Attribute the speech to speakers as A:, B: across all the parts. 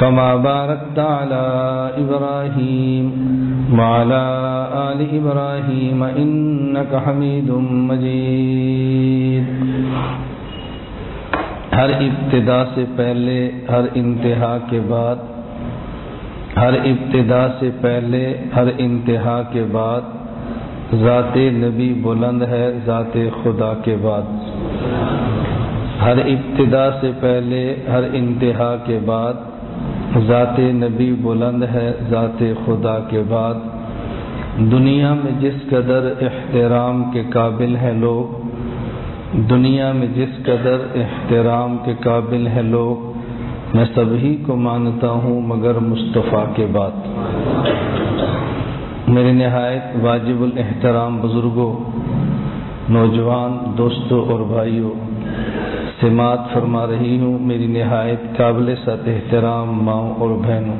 A: كما باركت على إبراهيم وعلى آل إبراهيم إنك حميد مجيد ہر ابتدا سے پہلے، ہر انتہا کے بعد، ہر ابتدا سے پہلے، ہر انتہا کے بعد، ذات نبی بلند ہے، ذات خدا کے بعد۔ ہر ابتدا سے پہلے، ہر انتہا کے بعد ذات نبی بلند ہے، ذات خدا کے بعد۔ دنیا میں جس قدر احترام کے قابل ہیں لوگ، دنیا میں جس قدر احترام کے قابل ہیں لوگ، میں سبھی کو مانتا ہوں مگر مصطفیٰ کے بعد۔ میرے نہایت واجب الاحترام بزرگوں، نوجوان دوستوں اور بھائیوں سماعت فرما رہی ہوں، میری نہایت قابل ست احترام ماؤں اور بہنوں۔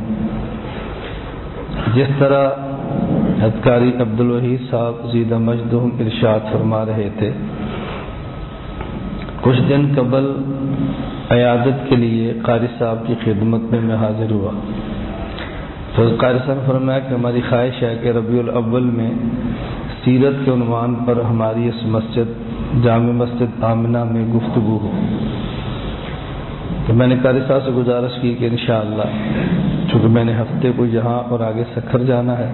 A: جس طرح ہدکاری عبدالوحید صاحب زیدہ مجدہم ارشاد فرما رہے تھے، کچھ دن قبل عیادت کے لیے قاری صاحب کی خدمت میں میں حاضر ہوا۔ تو قاری صاحب فرمایا کہ ہماری خواہش ہے کہ ربیع الاول میں سیرت کے عنوان پر ہماری اس مسجد جامع مسجد آمنہ میں گفتگو ہو۔ تو میں نے قاری صاحب سے گزارش کی کہ انشاءاللہ، چونکہ میں نے ہفتے کو یہاں اور آگے سکھر جانا ہے،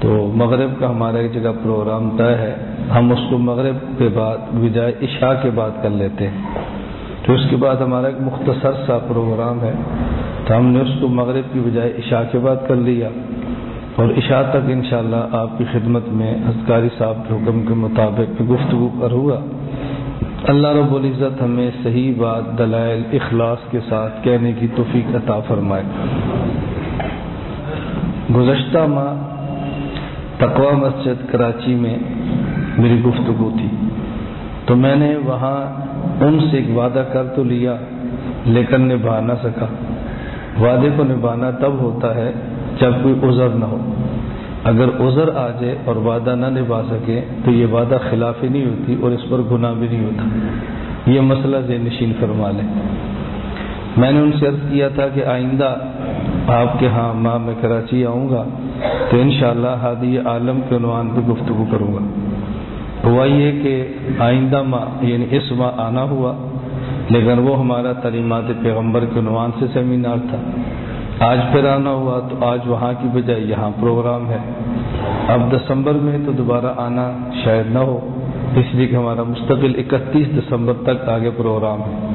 A: تو مغرب کا ہمارا ایک جگہ پروگرام طے ہے۔ ہم اس کو مغرب کے بعد بجائے عشاء کے بعد کر لیتے ہیں۔ تو اس کے بعد ہمارا ایک مختصر سا پروگرام ہے۔ تو ہم نے اس کو مغرب کی بجائے عشاء کے بعد کر لیا۔ اور عشاء تک انشاءاللہ آپ کی خدمت میں ہزکاری صاحب کے حکم کے مطابق گفتگو پر ہوا۔ اللہ رب العزت ہمیں صحیح بات، دلائل، اخلاص کے ساتھ کہنے کی توفیق عطا فرمائے۔ گزشتہ ماہ تقوا مسجد کراچی میں میری گفتگو تھی۔ تو میں نے وہاں ان سے ایک وعدہ کر تو لیا، لیکن نبھا نہ سکا۔ وعدے کو نبھانا تب ہوتا ہے جب کوئی عذر نہ ہو۔ اگر عذر آ جائے اور وعدہ نہ نبھا سکے تو یہ وعدہ خلافی نہیں ہوتی اور اس پر گناہ بھی نہیں ہوتا۔ یہ مسئلہ ذہن نشین فرما لیں میں نے ان سے عرض کیا تھا کہ آئندہ آپ کے ہاں ماں میں کراچی آؤں گا تو انشاءاللہ ہادی عالم کے عنوان پہ گفتگو کروں گا۔ ہوا یہ کہ آئندہ ماہ یعنی اس ماہ آنا ہوا، لیکن وہ ہمارا تعلیمات پیغمبر کے عنوان سے سیمینار تھا۔ آج پھر آنا ہوا تو آج وہاں کی بجائے یہاں پروگرام ہے۔ اب دسمبر میں تو دوبارہ آنا شاید نہ ہو، اس لیے کہ ہمارا مستقل اکتیس دسمبر تک آگے پروگرام ہے۔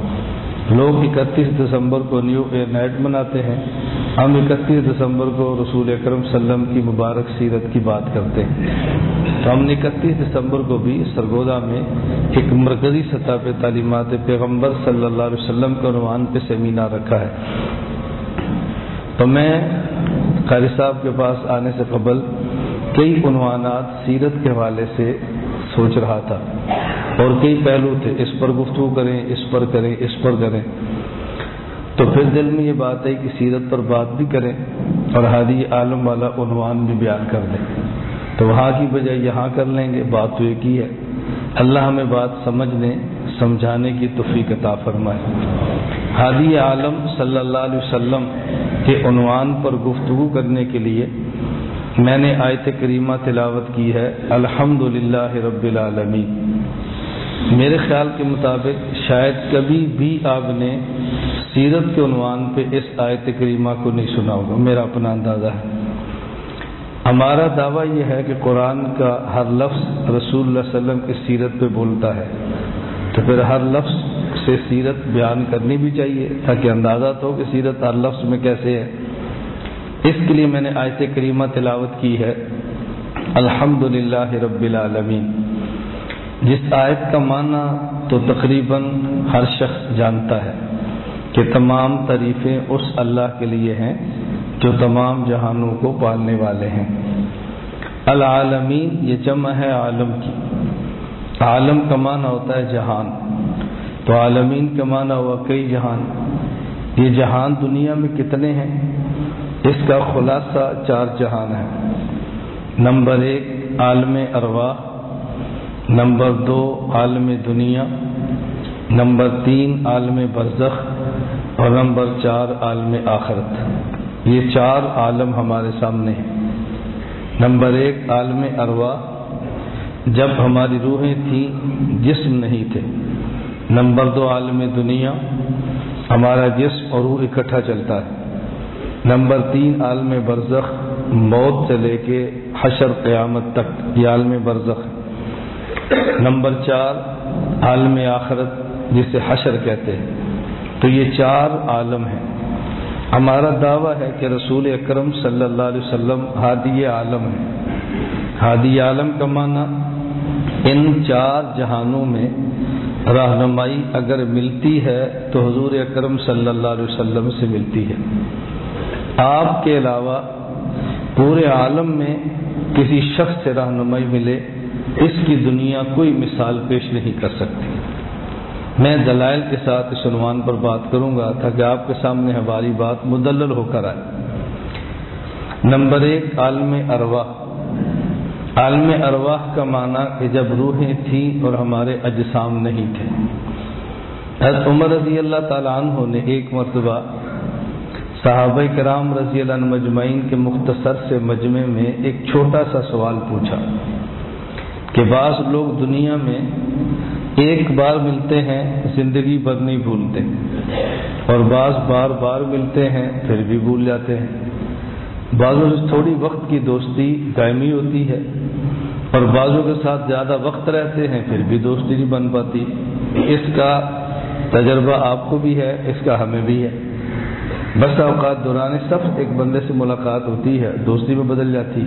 A: لوگ اکتیس دسمبر کو نیو ایئر نائٹ مناتے ہیں۔ ہم اکتیس دسمبر کو رسول اکرم وسلم کی مبارک سیرت کی بات کرتے ہیں۔ تو ہم نے اکتیس دسمبر کو بھی سرگودا میں ایک مرکزی سطح پہ تعلیمات پیغمبر صلی اللہ علیہ وسلم کے عنوان پہ سیمینار رکھا ہے۔ تو میں قاری صاحب کے پاس آنے سے قبل کئی عنوانات سیرت کے حوالے سے سوچ رہا تھا اور کئی پہلو تھے، اس پر گفتگو کریں، اس پر کریں، اس پر کریں۔ تو پھر دل میں یہ بات ہے کہ سیرت پر بات بھی کریں اور ہادی عالم والا عنوان بھی بیان کر دیں۔ تو وہاں کی بجائے یہاں کر لیں گے، بات تو ایک ہی ہے۔ اللہ ہمیں بات سمجھنے، سمجھانے کی توفیق عطا فرمائے۔ ہادی عالم صلی اللہ علیہ وسلم کے عنوان پر گفتگو کرنے کے لیے میں نے آیت کریمہ تلاوت کی ہے الحمد للہ رب العالمین۔ میرے خیال کے مطابق شاید کبھی بھی آپ نے سیرت کے عنوان پہ اس آیت کریمہ کو نہیں سنا ہوگا، میرا اپنا اندازہ ہے۔ ہمارا دعویٰ یہ ہے کہ قرآن کا ہر لفظ رسول اللہ علیہ وسلم کی سیرت پہ بولتا ہے۔ تو پھر ہر لفظ سے سیرت بیان کرنی بھی چاہیے تاکہ اندازہ تو کہ سیرت ہر لفظ میں کیسے ہے۔ اس کے لیے میں نے آیت کریمہ تلاوت کی ہے۔ الحمد للہ رب العالمین۔ جس آیت کا معنی تو تقریباً ہر شخص جانتا ہے کہ تمام تعریفیں اس اللہ کے لیے ہیں جو تمام جہانوں کو پالنے والے ہیں۔ العالمین یہ جمع ہے عالم کی۔ عالم کا معنی ہوتا ہے جہان۔ تو عالمین کا معنی ہوا کئی جہان، یہ جہان دنیا میں کتنے ہیں؟ اس کا خلاصہ چار جہان ہے نمبر ایک، عالم ارواح۔ نمبر دو، عالم دنیا۔ نمبر تین، عالم برزخ۔ اور نمبر چار، عالم آخرت۔ یہ چار عالم ہمارے سامنے ہیں۔ نمبر ایک، عالم ارواح۔ جب ہماری روحیں تھیں، جسم نہیں تھے۔ نمبر دو عالم دنیا، ہمارا جسم اور روح اکٹھا چلتا ہے۔ نمبر تین عالم برزخ، موت سے لے کے حشر قیامت تک، یہ عالم برزخ نمبر چار عالم آخرت، جسے حشر کہتے ہیں۔ تو یہ چار عالم ہیں۔ ہمارا دعویٰ ہے کہ رسول اکرم صلی اللہ علیہ وسلم ہادی عالم ہے ہادی عالم کا معنی ان چار جہانوں میں رہنمائی اگر ملتی ہے تو حضور اکرم صلی اللہ علیہ وسلم سے ملتی ہے۔ آپ کے علاوہ پورے عالم میں کسی شخص سے رہنمائی ملے، اس کی دنیا کوئی مثال پیش نہیں کر سکتی۔ میں دلائل کے ساتھ اس عنوان پر بات کروں گا تاکہ آپ کے سامنے ہماری بات مدلل ہو کر آئے۔ نمبر ایک، عالم ارواح۔ عالم ارواح کا معنی کہ جب روحیں تھیں اور ہمارے اجسام نہیں تھے۔ حضرت عمر رضی اللہ تعالیٰ عنہ نے ایک مرتبہ صحابہ کرام رضی اللہ عنہ مجمعین کے مختصر سے مجمع میں ایک چھوٹا سا سوال پوچھا کہ بعض لوگ دنیا میں ایک بار ملتے ہیں، زندگی بھر نہیں بھولتے، اور بعض بار بار ملتے ہیں، پھر بھی بھول جاتے ہیں۔ بعضوں سے تھوڑی وقت کی دوستی قائمی ہوتی ہے اور بعضوں کے ساتھ زیادہ وقت رہتے ہیں، پھر بھی دوستی نہیں بن پاتی۔ اس کا تجربہ آپ کو بھی ہے، اس کا ہمیں بھی ہے۔ بس اوقات دوران سب ایک بندے سے ملاقات ہوتی ہے، دوستی میں بدل جاتی۔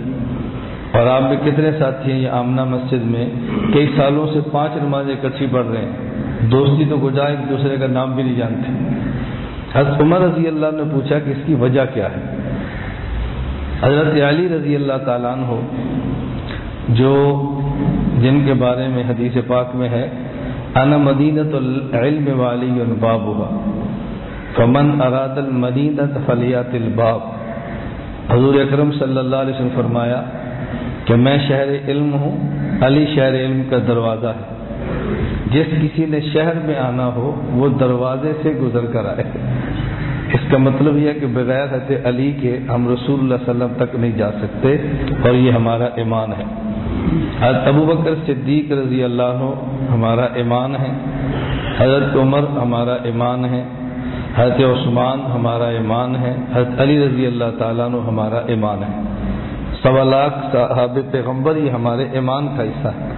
A: اور آپ میں کتنے ساتھی ہیں یہ آمنا مسجد میں؟ کئی سالوں سے پانچ نمازیں اکٹھی پڑھ رہے ہیں۔ دوستی تو گجا ایک دوسرے کا نام بھی نہیں جانتے۔ حضرت عمر رضی اللہ نے پوچھا کہ اس کی وجہ کیا ہے؟ حضرت علی رضی اللہ تعالیٰ ہو جو جن کے بارے میں حدیث پاک میں ہے، انا مدینت العلم والی باب ہوا فمن اراد المدینت فلیات الباب۔ حضور اکرم صلی اللہ علیہ وسلم فرمایا کہ میں شہر علم ہوں، علی شہر علم کا دروازہ ہے۔ جس کسی نے شہر میں آنا ہو، وہ دروازے سے گزر کر آئے۔ اس کا مطلب یہ کہ بغیر حضرت علی کے ہم رسول اللہ علیہ وسلم تک نہیں جا سکتے اور یہ ہمارا ایمان ہے۔ حضرت ابو بکر صدیق رضی اللہ عنہ ہمارا ایمان ہے۔ حضرت عمر ہمارا ایمان ہے۔ حضرت عثمان ہمارا ایمان ہے۔ حضرت علی رضی اللہ تعالیٰ عنہ ہمارا ایمان ہے۔ سوا لاکھ صحاب پیغمبر یہ ہمارے ایمان کا حصہ ہے۔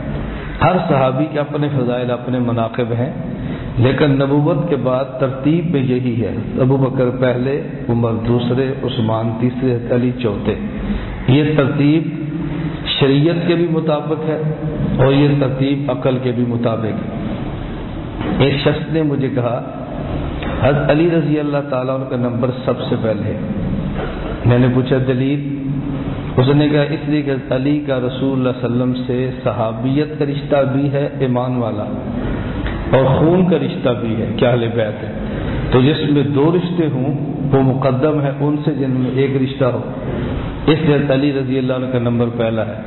A: ہر صحابی کے اپنے فضائل، اپنے مناقب ہیں، لیکن نبوت کے بعد ترتیب میں یہی ہے۔ ابو بکر پہلے، عمر دوسرے، عثمان تیسرے، علی چوتھے۔ یہ ترتیب شریعت کے بھی مطابق ہے اور یہ ترتیب عقل کے بھی مطابق ہے۔ ایک شخص نے مجھے کہا، حضرت علی رضی اللہ تعالیٰ کا نمبر سب سے پہلے۔ ہے میں نے پوچھا، دلیل؟ اس نے کہا، اس لیے کہ علی کا رسول اللہ علیہ وسلم سے صحابیت کا رشتہ بھی ہے، ایمان والا اور خون کا رشتہ بھی ہے، کیا بیت ہے؟ تو جس میں دو رشتے ہوں، وہ مقدم ہے ان سے جن میں ایک رشتہ ہو۔ اس لیے علی رضی اللہ عنہ کا نمبر پہلا ہے۔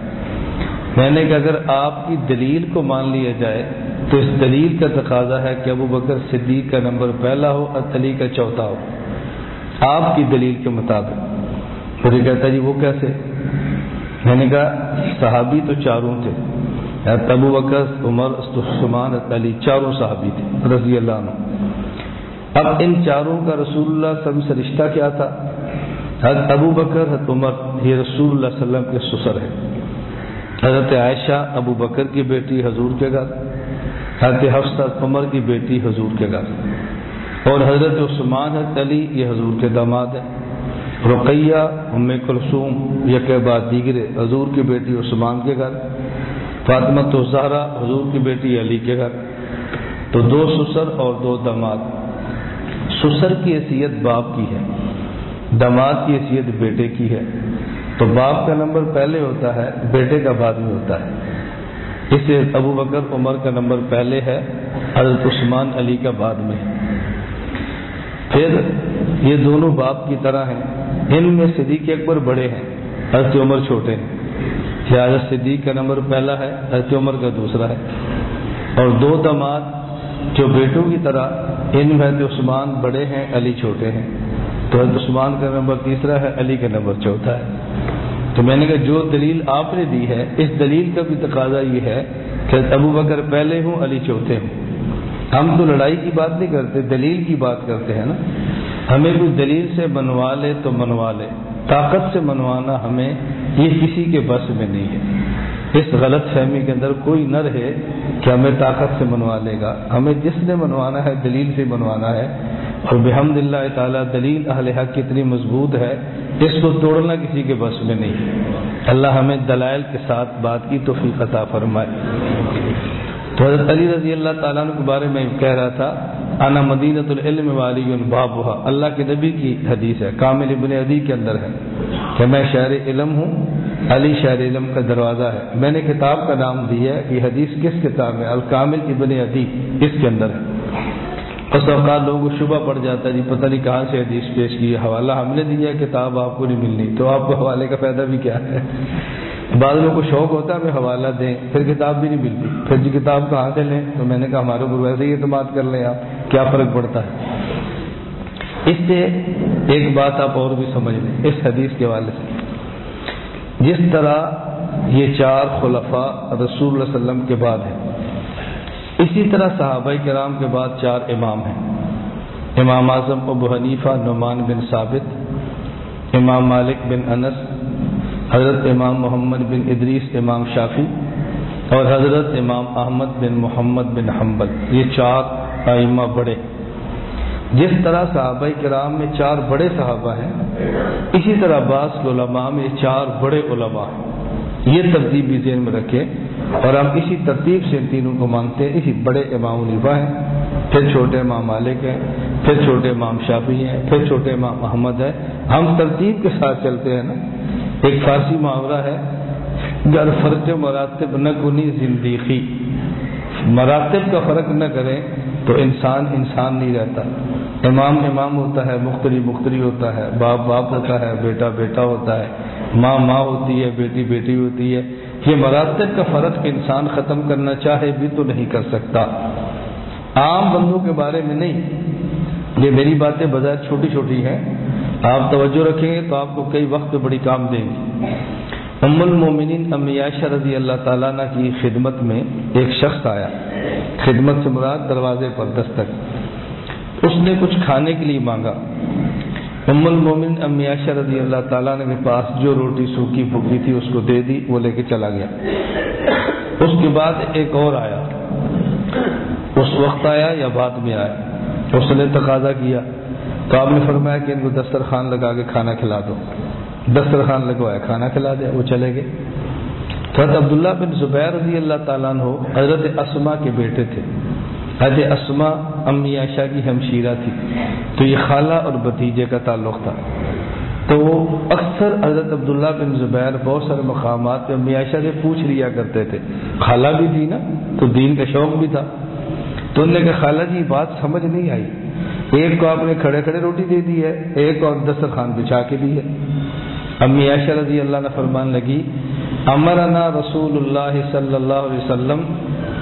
A: میں نے کہ اگر آپ کی دلیل کو مان لیا جائے، تو اس دلیل کا تقاضا ہے کہ ابو بکر صدیق کا نمبر پہلا ہو اور علی کا چوتھا ہو۔ آپ کی دلیل کے مطابق۔ مجھے کہتا جی وہ کیسے؟ یعنی میں نے کہا صحابی تو چاروں تھے۔ ابو بکر، عمر، عثمان، علی، چاروں صحابی تھے، رضی اللہ عنہ۔ اب ان چاروں کا رسول اللہ صلی اللہ علیہ وسلم سے رشتہ کیا تھا؟ حضرت ابو بکر، حضرت عمر، یہ رسول اللہ صلی اللہ علیہ وسلم کے سسر ہے حضرت عائشہ ابو بکر کی بیٹی، حضور کے گھر۔ حضرت حفصت عمر کی بیٹی، حضور کے گھر۔ اور حضرت عثمان، حضرت علی، یہ حضور کے داماد ہیں۔ رقیہ، ام کلثوم، یہ کے بعد دیگر حضور کی بیٹی عثمان کے گھر، فاطمہ تو زہرا حضور کی بیٹی علی کے گھر، تو دو سسر اور دو دماد۔ سسر کی حیثیت باپ کی ہے، دماد کی حیثیت بیٹے کی ہے۔ تو باپ کا نمبر پہلے ہوتا ہے، بیٹے کا بعد میں ہوتا ہے۔ اس ابو بکر، عمر کا نمبر پہلے ہے، حضرت عثمان علی کا بعد میں۔ پھر یہ دونوں باپ کی طرح ہیں۔ ان میں صدیق اکبر بڑے ہیں، حضرت عمر چھوٹے ہیں۔ حضرت صدیق کا نمبر پہلا ہے، حضرت عمر کا دوسرا ہے۔ اور دو دماد جو بیٹوں کی طرح، ان میں حضرت عثمان بڑے ہیں، علی چھوٹے ہیں۔ تو حضرت عثمان کا نمبر تیسرا ہے، علی کا نمبر چوتھا ہے۔ تو میں نے کہا، جو دلیل آپ نے دی ہے، اس دلیل کا بھی تقاضا یہ ہے کہ ابو بکر پہلے ہوں، علی چوتھے ہوں۔ ہم تو لڑائی کی بات نہیں کرتے، دلیل کی بات کرتے ہیں نا۔ ہمیں کوئی دلیل سے منوا لے تو منوا لے۔ طاقت سے منوانا ہمیں یہ کسی کے بس میں نہیں ہے۔ اس غلط فہمی کے اندر کوئی نہ رہے کہ ہمیں طاقت سے منوا لے گا۔ ہمیں جس نے منوانا ہے دلیل سے منوانا ہے۔ اور بحمد اللہ تعالیٰ دلیل اہل حق کتنی مضبوط ہے، اس کو توڑنا کسی کے بس میں نہیں۔ اللہ ہمیں دلائل کے ساتھ بات کی توفیق عطا فرمائے۔ تو حضرت علی رضی اللہ تعالیٰ کے بارے میں کہہ رہا تھا انا مدینت العلم والی باب اللہ کے نبی کی حدیث ہے۔ کامل ابن عدی کے اندر ہے کہ میں شہر علم ہوں، علی شہر علم کا دروازہ ہے۔ میں نے کتاب کا نام دیا ہے یہ حدیث کس کتاب ہے؟ الکامل ابن عدی۔ اس کے اندر ہے۔ اس اوقات لوگوں کو شبہ پڑ جاتا ہے جی پتہ نہیں کہاں سے حدیث پیش کی حوالہ ہم نے دیا کتاب آپ کو نہیں ملنی۔ تو آپ کو حوالے کا فائدہ بھی کیا ہے؟ بعض لوگوں کو شوق ہوتا ہے، ہمیں حوالہ دیں۔ پھر کتاب بھی نہیں ملتی۔ پھر جی کتاب کہاں سے لیں؟ تو میں نے کہا، ہمارے اوپر ویسے ہی اعتماد کر لیں آپ۔ کیا فرق پڑتا ہے؟ اس سے ایک بات آپ اور بھی سمجھ لیں، اس حدیث کے حوالے سے۔ جس طرح یہ چار خلفاء رسول اللہ علیہ وسلم کے بعد ہیں، اسی طرح صحابہ کرام کے بعد چار امام ہیں۔ امام اعظم ابو حنیفہ، نعمان بن ثابت، امام مالک بن انس حضرت امام محمد بن ادریس، امام شافی اور حضرت امام احمد بن محمد بن حنبل۔ یہ چار آئمہ بڑے۔ جس طرح صحابہ کرام میں چار بڑے صحابہ ہیں، اسی طرح بعض علماء میں چار بڑے علماء ہیں۔ یہ ترتیب بھی ذہن میں رکھے اور ہم اسی ترتیب سے تینوں کو مانتے ہیں۔ اسی بڑے امام البا ہیں، پھر چھوٹے امام مالک ہیں، پھر چھوٹے امام شافی ہیں، پھر چھوٹے امام محمد ہے ہم ترتیب کے ساتھ چلتے ہیں نا۔ ایک فارسی محاورہ ہے، گر فرق مراتب نہ کنی زندگی۔ مراتب کا فرق نہ کریں تو انسان انسان نہیں رہتا۔ امام امام ہوتا ہے، مختری مختری ہوتا ہے، باپ باپ ہوتا ہے، بیٹا بیٹا ہوتا ہے۔ ماں ماں ہوتی ہے، بیٹی بیٹی ہوتی ہے۔ یہ مراتب کا فرق انسان ختم کرنا چاہے بھی تو نہیں کر سکتا۔ عام بندوں کے بارے میں نہیں۔ یہ میری باتیں بظاہر چھوٹی چھوٹی ہیں۔ آپ توجہ رکھیں گے تو آپ کو کئی وقت بڑی کام دیں گی ام المومنین امی عائشہ رضی اللہ تعالیٰ عنہ کی خدمت میں ایک شخص آیا۔ خدمت سے مراد دروازے پر دستک۔ اس نے کچھ کھانے کے لیے مانگا۔ ام المومن امی عائشہ رضی اللہ تعالیٰ نے پاس جو روٹی سوکھی پھوکی تھی اس کو دے دی، وہ لے کے چلا گیا۔ اس کے بعد ایک اور آیا۔ اس وقت آیا یا بعد میں آیا؟ اس نے تقاضا کیا۔ تو آپ نے فرمایا کہ ان کو دسترخوان لگا کے کھانا کھلا دو۔ دسترخوان لگوایا، کھانا کھلا دیا، وہ چلے گئے۔ حضرت عبداللہ بن زبیر رضی اللہ تعالیٰ عنہ حضرت اسما کے بیٹے تھے۔ حضرت اسما امی عائشہ کی ہمشیرہ تھی۔ تو یہ خالہ اور بھتیجے کا تعلق تھا۔ تو وہ اکثر حضرت عبداللہ بن زبیر بہت سارے مقامات پہ امی عائشہ سے پوچھ لیا کرتے تھے۔ خالہ بھی تھی نا، تو دین کا شوق بھی تھا۔ تو انہوں نے کہا، خالہ جی بات سمجھ نہیں آئی۔ ایک کو آپ نے کھڑے کھڑے روٹی دے دی ہے، ایک اور دسترخوان بچھا کے دی ہے۔ امی عائشہ رضی اللہ نے فرمان لگی، امرنا رسول اللہ صلی اللہ علیہ وسلم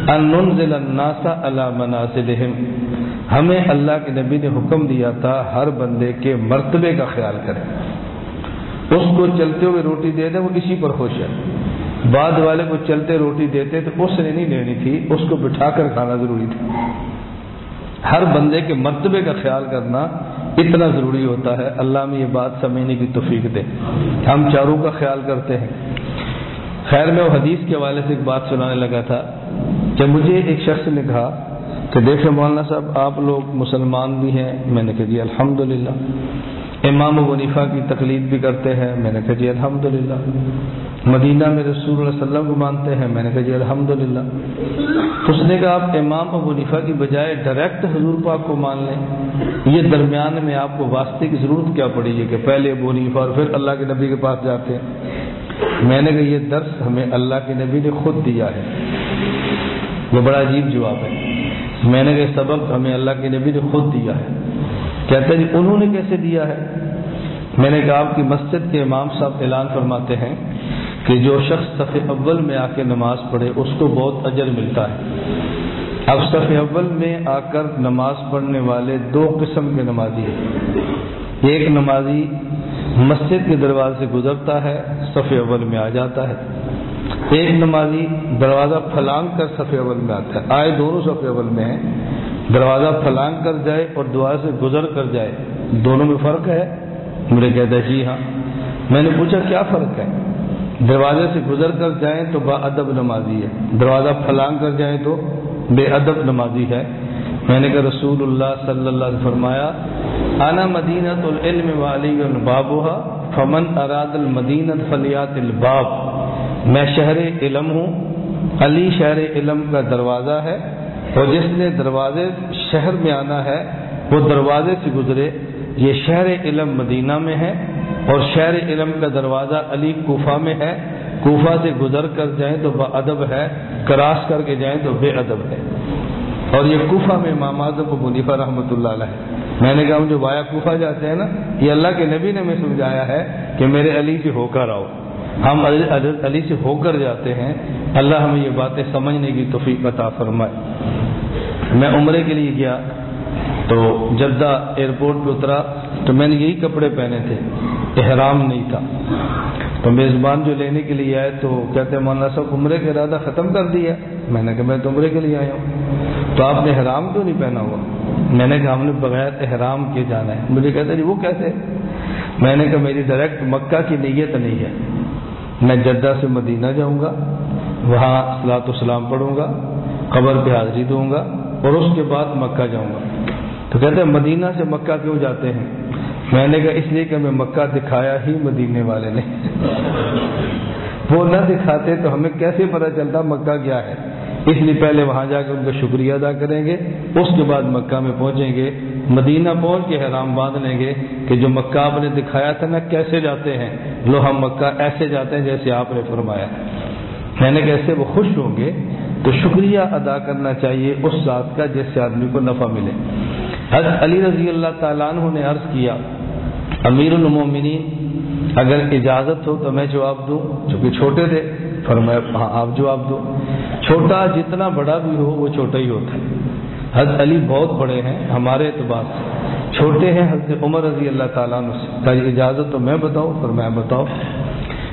A: ان ننزل الناس على منازلهم۔ ہمیں اللہ کے نبی نے حکم دیا تھا، ہر بندے کے مرتبے کا خیال کریں۔ اس کو چلتے ہوئے روٹی دے دیں، وہ اسی پر خوش ہے بعد والے کو چلتے روٹی دیتے تو اس نے نہیں لینی تھی، اس کو بٹھا کر کھانا ضروری تھا۔ ہر بندے کے مرتبے کا خیال کرنا اتنا ضروری ہوتا ہے۔ اللہ میں یہ بات سمجھنے کی توفیق دے۔ ہم چاروں کا خیال کرتے ہیں۔ خیر میں وہ حدیث کے حوالے سے ایک بات سنانے لگا تھا، کہ مجھے ایک شخص نے کہا کہ دیکھیں مولانا صاحب، آپ لوگ مسلمان بھی ہیں۔ میں نے کہا جی الحمد للہ امام و ونیفا کی تقلید بھی کرتے ہیں۔ میں نے کہا جی الحمد للہ مدینہ میں رسول اللہ علیہ وسلم کو مانتے ہیں۔ میں نے کہا جی الحمد للہ اس نے کہا، آپ امام و ونیفا کی بجائے ڈائریکٹ حضور پاک کو مان لیں۔ یہ درمیان میں آپ کو واسطے کی ضرورت کیا پڑی ہے کہ پہلے ابو اور پھر اللہ کے نبی کے پاس جاتے ہیں؟ میں نے کہا یہ درس ہمیں اللہ کے نبی نے خود دیا ہے۔ وہ بڑا عجیب جواب ہے۔ میں نے کہا سبب ہمیں اللہ کے نبی نے خود دیا ہے۔ کہتے جی انہوں نے کیسے دیا ہے؟ میں نے کہا آپ کی مسجد کے امام صاحب اعلان فرماتے ہیں کہ جو شخص صف اول میں آ کے نماز پڑھے، اس کو بہت اجر ملتا ہے۔ اب صف اول میں آ کر نماز پڑھنے والے دو قسم کے نمازی ہیں۔ ایک نمازی مسجد کے دروازے سے گزرتا ہے، صف اول میں آ جاتا ہے۔ ایک نمازی دروازہ پھلانگ کر صف اول میں آتا ہے۔ آئے دونوں صف اول میں ہیں۔ دروازہ پھلانگ کر جائے اور دعا سے گزر کر جائے۔ دونوں میں فرق ہے؟ مجھے کہتا ہے جی ہاں۔ میں نے پوچھا، کیا فرق ہے؟ دروازے سے گزر کر جائیں تو با ادب نمازی ہے۔ دروازہ پھلانگ کر جائیں تو بے ادب نمازی ہے۔ میں نے کہا رسول اللہ صلی اللہ علیہ فرمایا آنا مدینت العلم والی البابا فمن اراد المدینت فلیات الباب. میں شہر علم ہوں، علی شہر علم کا دروازہ ہے، اور جس نے دروازے شہر میں آنا ہے، وہ دروازے سے گزرے۔ یہ شہر علم مدینہ میں ہے، اور شہر علم کا دروازہ علی کوفہ میں ہے۔ کوفہ سے گزر کر جائیں تو با ادب ہے، کراس کر کے جائیں تو بے ادب ہے۔ اور یہ کوفہ میں امام اعظم و منیفا رحمۃ اللہ علیہ۔ میں نے کہا، ہم جو بایا کوفہ جاتے ہیں نا، یہ اللہ کے نبی نے ہمیں سمجھایا ہے کہ میرے علی سے ہو کر آؤ۔ ہم علی سے ہو کر جاتے ہیں۔ اللہ ہمیں یہ باتیں سمجھنے کی توفیق عطا فرمائے۔ میں عمرے کے لیے گیا، تو جدہ ایئرپورٹ پہ اترا، تو میں نے یہی کپڑے پہنے تھے۔ احرام نہیں تھا۔ تو میزبان جو لینے کے لیے آئے، تو کہتے ہیں، مولانا صاحب، عمرے کا ارادہ ختم کر دیا۔ میں نے کہا، میں تو عمرے کے لیے آیا ہوں۔ تو آپ نے احرام کیوں نہیں پہنا ہوا؟ میں نے کہا ہم نے بغیر احرام کے جانا ہے۔ مجھے کہتے جی وہ کیسے؟ میں نے کہا میری ڈائریکٹ مکہ کی نیت نہیں ہے۔ میں جدہ سے مدینہ جاؤں گا، وہاں سلاۃ السلام پڑھوں گا، قبر پہ حاضری دوں گا اور اس کے بعد مکہ جاؤں گا۔ تو کہتے ہیں مدینہ سے مکہ کیوں جاتے ہیں؟ میں نے کہا اس لیے کہ ہمیں مکہ دکھایا ہی مدینے والے نے۔ وہ نہ دکھاتے تو ہمیں کیسے پتہ چلتا مکہ کیا ہے؟ اس لیے پہلے وہاں جا کے ان کا شکریہ ادا کریں گے۔ اس کے بعد مکہ میں پہنچیں گے۔ مدینہ پہنچ کے حرام باندھ لیں گے کہ جو مکہ آپ نے دکھایا تھا نا، کیسے جاتے ہیں؟ لو ہم مکہ ایسے جاتے ہیں جیسے آپ نے فرمایا۔ میں نے کیسے وہ خوش ہوں گے۔ تو شکریہ ادا کرنا چاہیے اس ذات کا جس سے آدمی کو نفع ملے۔ حضرت علی رضی اللہ تعالیٰ عنہ نے عرض کیا، امیر المومنین، اگر اجازت ہو تو میں جواب دوں۔ چونکہ چھوٹے تھے۔ فرمایا ہاں آپ جواب دو۔ چھوٹا جتنا بڑا بھی ہو، وہ چھوٹا ہی ہوتا ہے۔ حضرت علی بہت بڑے ہیں ہمارے اعتبار سے۔ چھوٹے ہیں حضرت عمر رضی اللہ تعالیٰ سے۔ اجازت تو میں بتاؤں، فرمایا، بتاؤ۔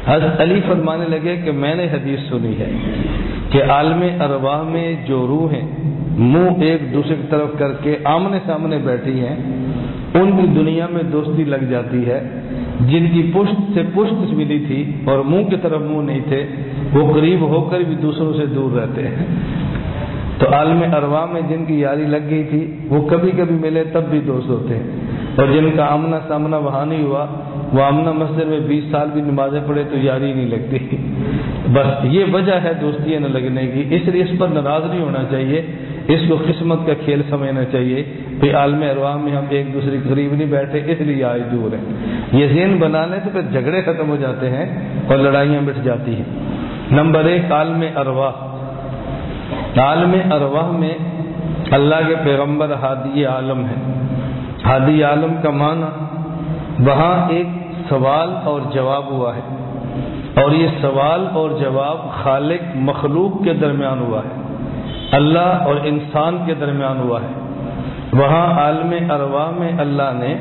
A: حضرت علی فرمانے لگے کہ میں نے حدیث سنی ہے کہ عالم ارواح میں جو روح ہیں، منہ ایک دوسرے کی طرف کر کے آمنے سامنے بیٹھی ہیں، ان کی دنیا میں دوستی لگ جاتی ہے۔ جن کی پشت سے پشت ملی تھی اور منہ کی طرف منہ نہیں تھے، وہ قریب ہو کر بھی دوسروں سے دور رہتے ہیں۔ تو عالم اروا میں جن کی یاری لگ گئی تھی، وہ کبھی کبھی ملے تب بھی دوست ہوتے ہیں۔ اور جن کا آمنا سامنا وہاں نہیں ہوا، وہ آمنا مسجد میں بیس سال بھی نمازیں پڑھے تو یاری نہیں لگتی۔ بس یہ وجہ ہے دوستیاں نہ لگنے کی، اس لیے اس پر ناراض نہیں ہونا چاہیے۔ اس کو قسمت کا کھیل سمجھنا چاہیے پھر عالم ارواح میں ہم ایک دوسرے کے قریب نہیں بیٹھے، اس لیے آج دور ہیں۔ یہ ذہن بنا لیں تو پھر جھگڑے ختم ہو جاتے ہیں اور لڑائیاں مٹ جاتی ہیں۔ نمبر ایک، عالم ارواح۔ عالم ارواح میں اللہ کے پیغمبر ہادی عالم ہے ہادی عالم کا معنی وہاں ایک سوال اور جواب ہوا ہے۔ اور یہ سوال اور جواب خالق مخلوق کے درمیان ہوا ہے۔ اللہ اور انسان کے درمیان ہوا ہے۔ وہاں عالم اروا میں اللہ نے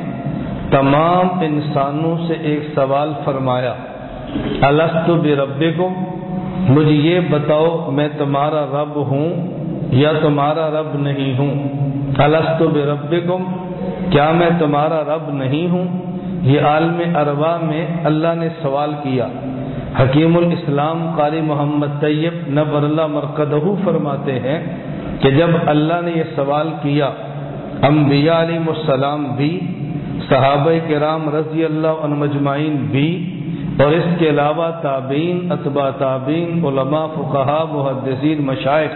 A: تمام انسانوں سے ایک سوال فرمایا السط رب کو مجھے یہ بتاؤ، میں تمہارا رب ہوں یا تمہارا رب نہیں ہوں؟ السط رب کیا میں تمہارا رب نہیں ہوں؟ یہ عالم اروا میں اللہ نے سوال کیا۔ حکیم الاسلام قاری محمد طیب نبر اللہ مرکدہ فرماتے ہیں کہ جب اللہ نے یہ سوال کیا، انبیاء علیہ السلام بھی، صحابہ کرام رضی اللہ عنہ مجمعین بھی، اور اس کے علاوہ تابعین اتبا تابعین، علماء فقہا محدثین مشائق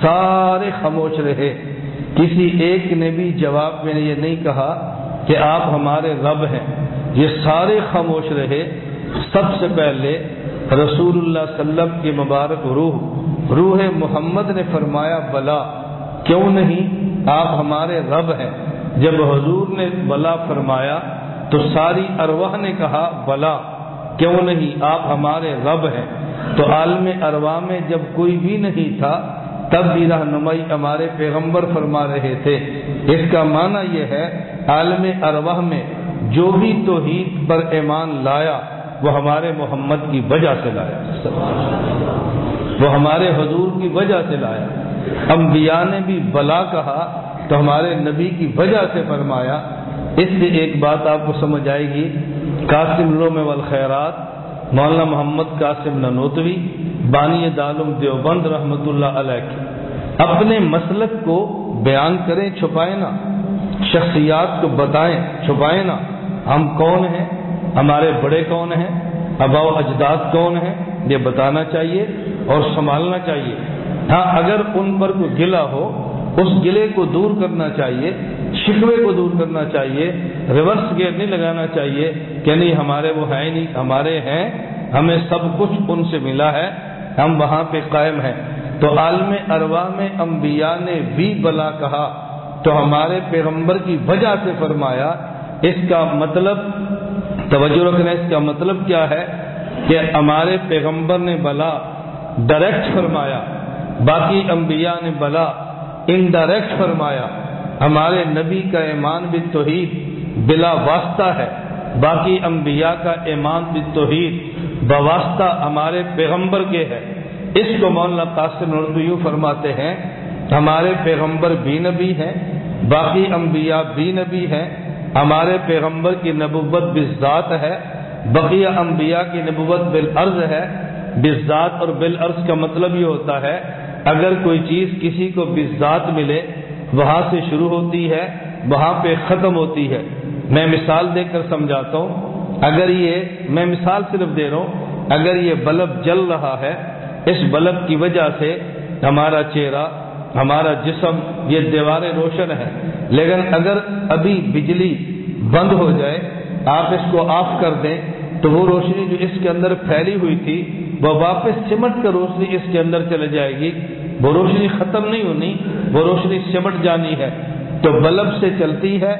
A: سارے خاموش رہے۔ کسی ایک نے بھی جواب میں نے یہ نہیں کہا کہ آپ ہمارے رب ہیں۔ یہ سارے خاموش رہے۔ سب سے پہلے رسول اللہ صلی اللہ علیہ وسلم کی مبارک روح روح محمد نے فرمایا، بلا، کیوں نہیں؟ آپ ہمارے رب ہیں۔ جب حضور نے بلا فرمایا، تو ساری ارواح نے کہا، بلا، کیوں نہیں؟ آپ ہمارے رب ہیں۔ تو عالم ارواح میں جب کوئی بھی نہیں تھا، تب بھی رہنمائی ہمارے پیغمبر فرما رہے تھے۔ اس کا معنی یہ ہے، عالم ارواح میں جو بھی توحید پر ایمان لایا وہ ہمارے محمد کی وجہ سے لایا۔ وہ ہمارے حضور کی وجہ سے لایا۔ انبیاء نے بھی بلا کہا تو ہمارے نبی کی وجہ سے فرمایا۔ اس سے ایک بات آپ کو سمجھ آئے گی۔ قاسم لوم والخیرات، مولانا محمد قاسم ننوتوی، بانی دالم دیوبند رحمۃ اللہ علیہ کی۔ اپنے مسلک کو بیان کریں چھپائے نا شخصیات کو بتائیں چھپائے نا ہم کون ہیں؟ ہمارے بڑے کون ہیں؟ ابا و اجداد کون ہیں؟ یہ بتانا چاہیے اور سنبھالنا چاہیے۔ ہاں اگر ان پر کوئی گلا ہو، اس گلے کو دور کرنا چاہیے، شکوے کو دور کرنا چاہیے، ریورس گیئر نہیں لگانا چاہیے کہ نہیں، ہمارے وہ ہیں نہیں، ہمارے ہیں، ہمیں سب کچھ ان سے ملا ہے، ہم وہاں پہ قائم ہیں۔ تو عالم اروا میں انبیاء نے بھی بلا کہا۔ تو ہمارے پیغمبر کی وجہ سے فرمایا، اس کا مطلب توجہ رکھنا اس کا مطلب کیا ہے کہ ہمارے پیغمبر نے بلا ڈائریکٹ فرمایا، باقی انبیاء نے بلا انڈائریکٹ فرمایا، ہمارے نبی کا ایمان بھی توحید بلا واسطہ ہے، باقی انبیاء کا ایمان بھی توحید بواسطہ ہمارے پیغمبر کے ہے۔ اس کو مولانا قاسم یوں فرماتے ہیں، ہمارے پیغمبر بھی نبی ہیں، باقی انبیاء بھی نبی ہیں ہمارے پیغمبر کی نبوت بذات ہے، بقیہ انبیاء کی نبوت بالعرض ہے۔ بذات اور بالعرض کا مطلب یہ ہوتا ہے، اگر کوئی چیز کسی کو بذات ملے، وہاں سے شروع ہوتی ہے، وہاں پہ ختم ہوتی ہے۔ میں مثال دے کر سمجھاتا ہوں، اگر یہ، میں مثال صرف دے رہا ہوں، اگر یہ بلب جل رہا ہے، اس بلب کی وجہ سے ہمارا چہرہ ہمارا جسم یہ دیواریں روشن ہے لیکن اگر ابھی بجلی بند ہو جائے، آپ اس کو آف کر دیں، تو وہ روشنی جو اس کے اندر پھیلی ہوئی تھی، وہ واپس سمٹ کر روشنی اس کے اندر چلے جائے گی۔ وہ روشنی ختم نہیں ہونی، وہ روشنی سمٹ جانی ہے۔ تو بلب سے چلتی ہے،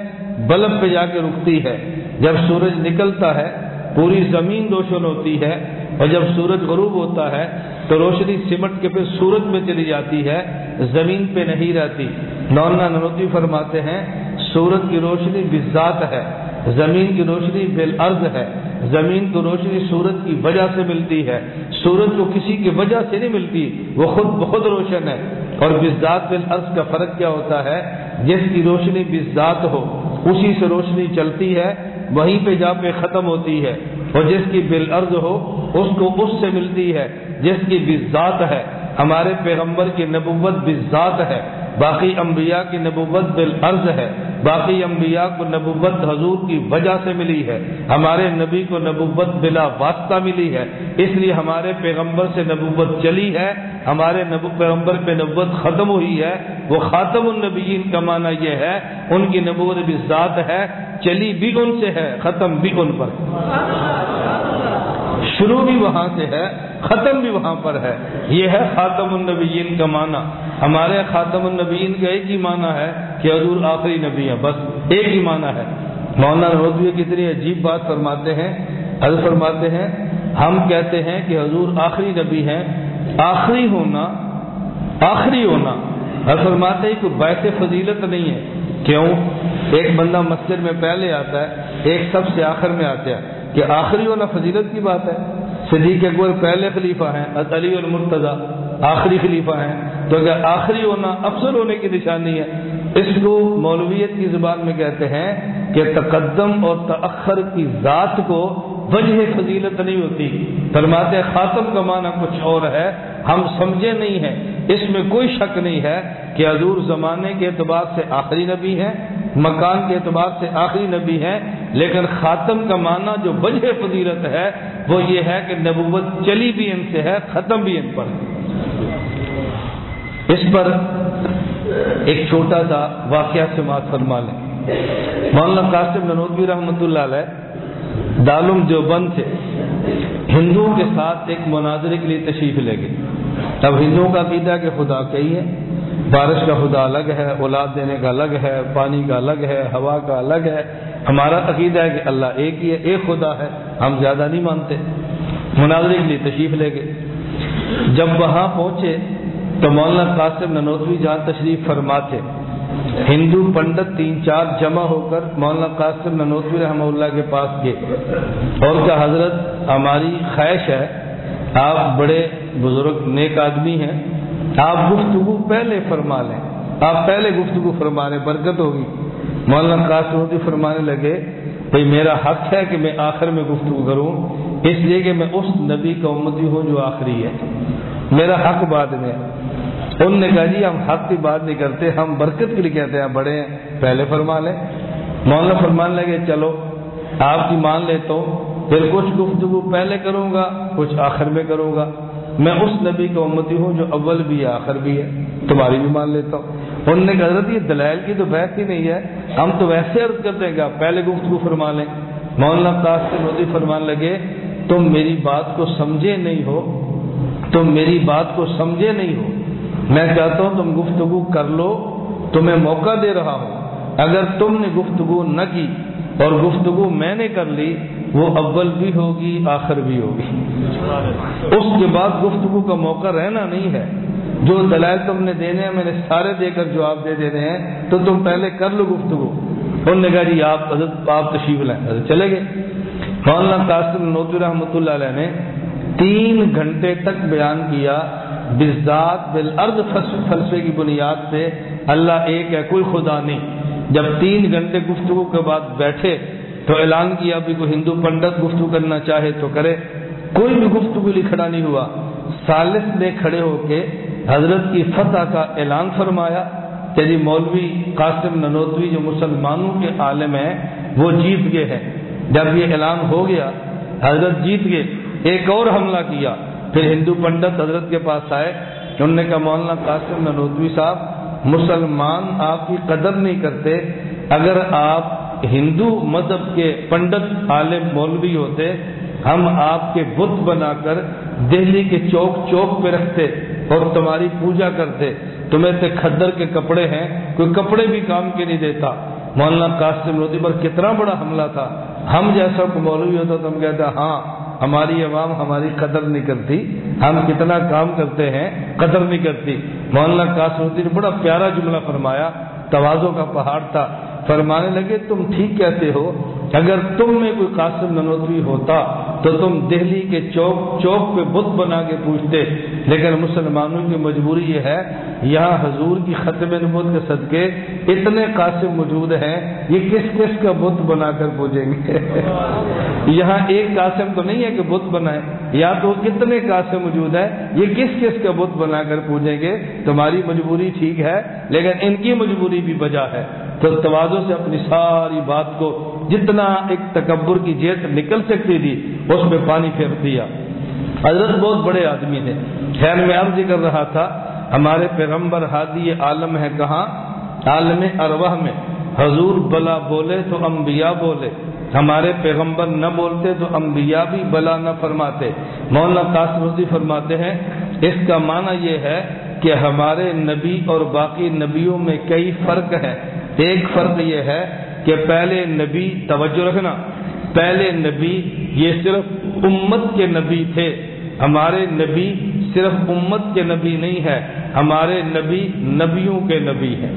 A: بلب پہ جا کے رکتی ہے۔ جب سورج نکلتا ہے، پوری زمین روشن ہوتی ہے اور جب سورج غروب ہوتا ہے تو روشنی سمٹ کے پھر سورج میں چلی جاتی ہے، زمین پہ نہیں رہتی۔ نونا نروتی جی فرماتے ہیں، سورج کی روشنی بذات ہے، زمین کی روشنی بالعرض ہے۔ زمین کو روشنی سورج کی وجہ سے ملتی ہے، سورج کو کسی کی وجہ سے نہیں ملتی، وہ خود بخود روشن ہے۔ اور بزاد بالعرض کا فرق کیا ہوتا ہے؟ جس کی روشنی بزاد ہو، اسی سے روشنی چلتی ہے، وہیں پہ جا پہ ختم ہوتی ہے۔ اور جس کی بالعرض ہو، اس کو اس سے ملتی ہے، جس کی بذات ہے۔ ہمارے پیغمبر کی نبوت بذات ہے، باقی انبیاء کی نبوت بالعرض ہے۔ باقی انبیاء کو نبوت حضور کی وجہ سے ملی ہے۔ ہمارے نبی کو نبوت بلا واسطہ ملی ہے۔ اس لیے ہمارے پیغمبر سے نبوت چلی ہے۔ ہمارے نبو پیغمبر پہ نبوت ختم ہوئی ہے۔ وہ خاتم النبیین کا معنی یہ ہے، ان کی نبوت بھی ذات ہے، چلی بھی ان سے ہے، ختم بھی ان پر۔ شروع بھی وہاں سے ہے، ختم بھی وہاں پر ہے۔ یہ ہے خاتم النبیین کا معنی۔ ہمارے خاتم النبیین کا ایک ہی معنی ہے کہ حضور آخری نبی ہے بس ایک ہی معنی ہے۔ مولانا روزوی کتنی عجیب بات فرماتے ہیں۔ حضرت فرماتے ہیں، ہم کہتے ہیں کہ حضور آخری نبی ہیں۔ آخری ہونا آخری ہونا۔ حضرت فرماتے ہیں کوئی باعث فضیلت نہیں ہے۔ کیوں؟ ایک بندہ مسجد میں پہلے آتا ہے، ایک سب سے آخر میں آتا ہے۔ کہ آخری ہونا فضیلت کی بات ہے۔ صدیق اکبر پہلے خلیفہ ہیں، علی المرتضی آخری خلیفہ ہیں۔ تو اگر آخری ہونا افضل ہونے کی نشانی ہے، اس کو مولویت کی زبان میں کہتے ہیں کہ تقدم اور تأخر کی ذات کو وجہ فضیلت نہیں ہوتی۔ فرماتے خاتم کا معنی کچھ اور ہے، ہم سمجھے نہیں ہیں۔ اس میں کوئی شک نہیں ہے کہ حضور زمانے کے اعتبار سے آخری نبی ہیں۔ مکان کے اعتبار سے آخری نبی ہیں، لیکن خاتم کا معنی جو وجہ فضیلت ہے، وہ یہ ہے کہ نبوت چلی بھی ان سے ہے، ختم بھی ان پر۔ اس پر ایک چھوٹا سا واقعہ سے فرما لیں۔ مولانا قاسم ننودی رحمۃ اللہ علیہ دالم جو بند تھے ہندوؤں کے ساتھ ایک مناظرے کے لیے تشریف لے گئے۔ اب ہندوؤں کا عقیدہ کہ خدا کئی ہے۔ بارش کا خدا الگ ہے، اولاد دینے کا الگ ہے، پانی کا الگ ہے، ہوا کا الگ ہے۔ ہمارا عقیدہ ہے کہ اللہ ایک ہی ہے، ایک خدا ہے، ہم زیادہ نہیں مانتے۔ مناظرے کے لیے تشریف لے گئے۔ جب وہاں پہنچے تو مولانا قاسم ننوتوی جہاں تشریف فرما تھے ہندو پنڈت تین چار جمع ہو کر مولانا قاسم ننوتوی رحمہ اللہ کے پاس گئے۔ اور کیا حضرت، ہماری خواہش ہے، آپ بڑے بزرگ نیک آدمی ہیں۔ آپ گفتگو پہلے فرما لیں۔ آپ پہلے گفتگو فرما لیں، برکت ہوگی۔ مولانا قاسم ننوتوی فرمانے لگے بھائی میرا حق ہے کہ میں آخر میں گفتگو کروں، اس لیے کہ میں اس نبی کا امتی ہوں جو آخری ہے۔ میرا حق بعد میں۔ انہوں نے کہا جی ہم حق کی بات نہیں کرتے، ہم برکت کے لیے کہتے ہیں بڑے ہیں، پہلے فرما لیں۔ مولانا فرمان لگے، چلو، آپ کی مان لیتا ہوں، پھر کچھ گفتگو پہلے کروں گا، کچھ آخر میں کروں گا۔ میں اس نبی کا امتی ہوں جو اول بھی ہے، آخر بھی ہے۔ تمہاری بھی مان لیتا ہوں۔ انہوں نے کہا، حضرت، یہ دلائل کی تو بحث ہی نہیں ہے۔ ہم تو ویسے عرض کرتے ہیں کہ آپ پہلے گفتگو فرما لیں۔ مولانا قاسم مودی فرمان لگے، تم میری بات کو سمجھے نہیں ہو، تم میری بات کو سمجھے نہیں ہو۔ میں چاہتا ہوں، تم گفتگو کر لو، تمہیں موقع دے رہا ہوں۔ اگر تم نے گفتگو نہ کی اور گفتگو میں نے کر لی وہ اول بھی ہوگی، آخر بھی ہوگی۔ اس کے بعد گفتگو کا موقع رہنا نہیں ہے۔ جو دلائل تم نے دینے ہیں، میں نے سارے دے کر جواب دے دینے ہیں، تو تم پہلے کر لو گفتگو۔ انہوں نے کہا جی آپ حضرت آپ تشریف لائیں۔ حضرت چلے گئے۔ مولانا قاسم نوتو رحمۃ اللہ علیہ نے تین گھنٹے تک بیان کیا بزداد بالارض فلسفے کی بنیاد پہ اللہ ایک ہے، کوئی خدا نہیں۔ جب تین گھنٹے گفتگو کے بعد بیٹھے تو اعلان کیا بھی کوئی ہندو پنڈت گفتگو کرنا چاہے تو کرے۔ کوئی بھی گفتگو لیے کھڑا نہیں ہوا۔ سالس نے کھڑے ہو کے حضرت کی فتح کا اعلان فرمایا کہ جی مولوی قاسم ننوتوی جو مسلمانوں کے عالم ہیں، وہ جیت گئے ہیں۔ جب یہ اعلان ہو گیا، حضرت جیت گئے۔ ایک اور حملہ کیا۔ پھر ہندو پنڈت حضرت کے پاس آئے۔ انہوں نے کہا، مولانا قاسم ننودوی صاحب، مسلمان آپ کی قدر نہیں کرتے۔ اگر آپ ہندو مذہب کے پنڈت عالم مولوی ہوتے، ہم آپ کے بت بنا کر دہلی کے چوک چوک پہ رکھتے اور تمہاری پوجا کرتے۔ تمہیں تو کھدر کے کپڑے ہیں، کوئی کپڑے بھی کام کے نہیں دیتا۔ مولانا قاسم لودھی پر کتنا بڑا حملہ تھا۔ ہم جیسا کو مولوی ہوتا تو ہم کہتے ہاں ہماری عوام ہماری قدر نہیں کرتی۔ ہم کتنا کام کرتے ہیں، قدر نہیں کرتی۔ مولانا کاسمتی نے بڑا پیارا جملہ فرمایا توازوں کا پہاڑ تھا۔ فرمانے لگے، تم ٹھیک کہتے ہو؟ اگر تم میں کوئی قاسم ننوتری ہوتا تو تم دہلی کے چوک چوک پہ بت بنا کے پوچھتے۔ لیکن مسلمانوں کی مجبوری یہ ہے، یہاں حضور کی ختم نبوت کے صدقے اتنے قاسم موجود ہیں، یہ کس کس کا بت بنا کر پوجیں گے؟ یہاں ایک قاسم تو نہیں ہے کہ بت بنائے، یا تو کتنے قاسم موجود ہے یہ کس کس کا بت بنا کر پوجیں گے؟ تمہاری مجبوری ٹھیک ہے، لیکن ان کی مجبوری بھی بجا ہے۔ تو توازوں سے اپنی ساری بات کو جتنا ایک تکبر کی جیت نکل سکتی تھی، اس میں پانی پھیر دیا۔ حضرت بہت بڑے آدمی تھے۔ خیر میں عرض کر رہا تھا، ہمارے پیغمبر ہادی عالم ہے کہاں؟ عالم ارواح میں۔ حضور بلا بولے تو انبیاء بولے۔ ہمارے پیغمبر نہ بولتے تو انبیاء بھی بلا نہ فرماتے۔ مولانا قاسم فرماتے ہیں، اس کا معنی یہ ہے کہ ہمارے نبی اور باقی نبیوں میں کئی فرق ہیں۔ ایک فرق یہ ہے کہ پہلے نبی توجہ رکھنا، پہلے نبی یہ صرف امت کے نبی تھے۔ ہمارے نبی صرف امت کے نبی نہیں ہے، ہمارے نبی نبیوں کے نبی ہیں۔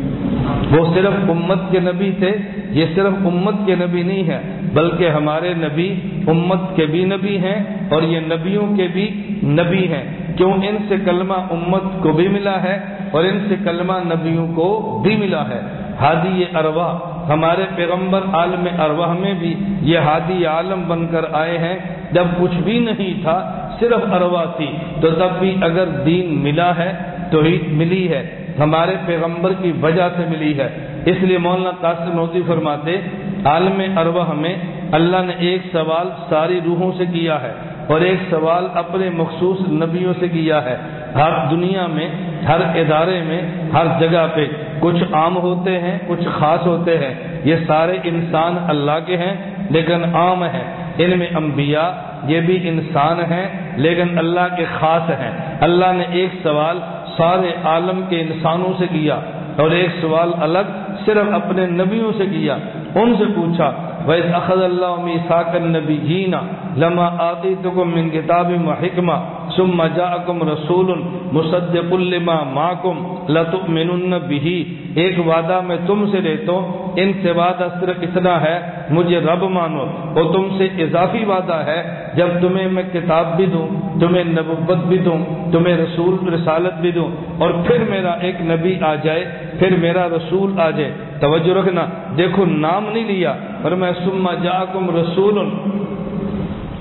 A: وہ صرف امت کے نبی تھے، یہ صرف امت کے نبی نہیں ہے، بلکہ ہمارے نبی امت کے بھی نبی ہیں اور یہ نبیوں کے بھی نبی ہیں۔ کیوں؟ ان سے کلمہ امت کو بھی ملا ہے اور ان سے کلمہ نبیوں کو بھی ملا ہے۔ ہادی اروا ہمارے پیغمبر عالم ارواح میں بھی یہ ہادی عالم بن کر آئے ہیں۔ جب کچھ بھی نہیں تھا، صرف اروا تھی۔ تو تب بھی اگر دین ملا ہے تو ملی ہے۔ ہمارے پیغمبر کی وجہ سے ملی ہے۔ اس لیے مولانا قاسم مودی فرماتے، عالم ارواح میں اللہ نے ایک سوال ساری روحوں سے کیا ہے اور ایک سوال اپنے مخصوص نبیوں سے کیا ہے۔ ہر دنیا میں، ہر ادارے میں، ہر جگہ پہ کچھ عام ہوتے ہیں، کچھ خاص ہوتے ہیں۔ یہ سارے انسان اللہ کے ہیں، لیکن عام ہیں۔ ان میں انبیاء، یہ بھی انسان ہیں، لیکن اللہ کے خاص ہیں۔ اللہ نے ایک سوال سارے عالم کے انسانوں سے کیا اور ایک سوال الگ صرف اپنے نبیوں سے کیا۔ ان سے پوچھا ویس اخذ اللہ میساک النبی جینا لما آتی تکم من کتاب و حکمہ ثم جاءکم رسول مصدق لما معکم لتؤمنن به۔ ایک وعدہ میں تم سے لیتا ہوں۔ ان سے وعدہ صرف اتنا ہے، مجھے رب مانو۔ اور تم سے اضافی وعدہ ہے۔ جب تمہیں میں کتاب بھی دوں، تمہیں نبوت بھی دوں، تمہیں رسول رسالت بھی دوں اور پھر میرا ایک نبی آ جائے پھر میرا رسول آ جائے توجہ رکھنا۔ دیکھو، نام نہیں لیا۔ اور میں سما جا کم رسول۔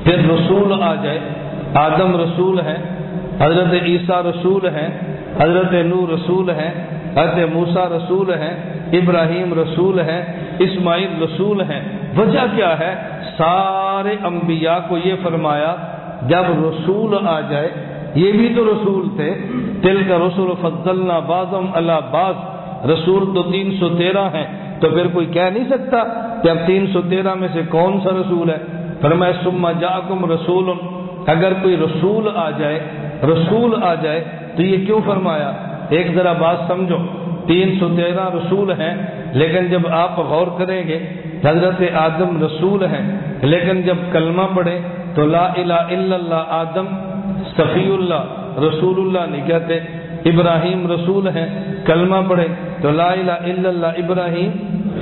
A: پھر رسول آ جائے۔ آدم رسول ہے، حضرت عیسیٰ رسول ہے، حضرت نور رسول ہے، حضرت موسا رسول ہے، ابراہیم رسول ہے، اسماعیل رسول ہے۔ وجہ کیا ہے؟ سارے انبیاء کو یہ فرمایا، جب رسول آ جائے، یہ بھی تو رسول تھے۔ دل کا رسول فضلنا بازم اللہ باز رسول تو تین سو تیرہ ہیں، تو پھر کوئی کہہ نہیں سکتا کہ اب تین سو تیرہ میں سے کون سا رسول ہے۔ پھر میں سما جا رسول، اگر کوئی رسول آ جائے، رسول آ جائے، تو یہ کیوں فرمایا؟ ایک ذرا بات سمجھو، تین سو تیرہ رسول ہیں، لیکن جب آپ غور کریں گے، حضرت آدم رسول ہیں، لیکن جب کلمہ پڑھے تو لا الہ الا اللہ، آدم صفی اللہ، رسول اللہ نہیں کہتے۔ ابراہیم رسول ہیں، کلمہ پڑھے تو لا الہ الا اللہ، ابراہیم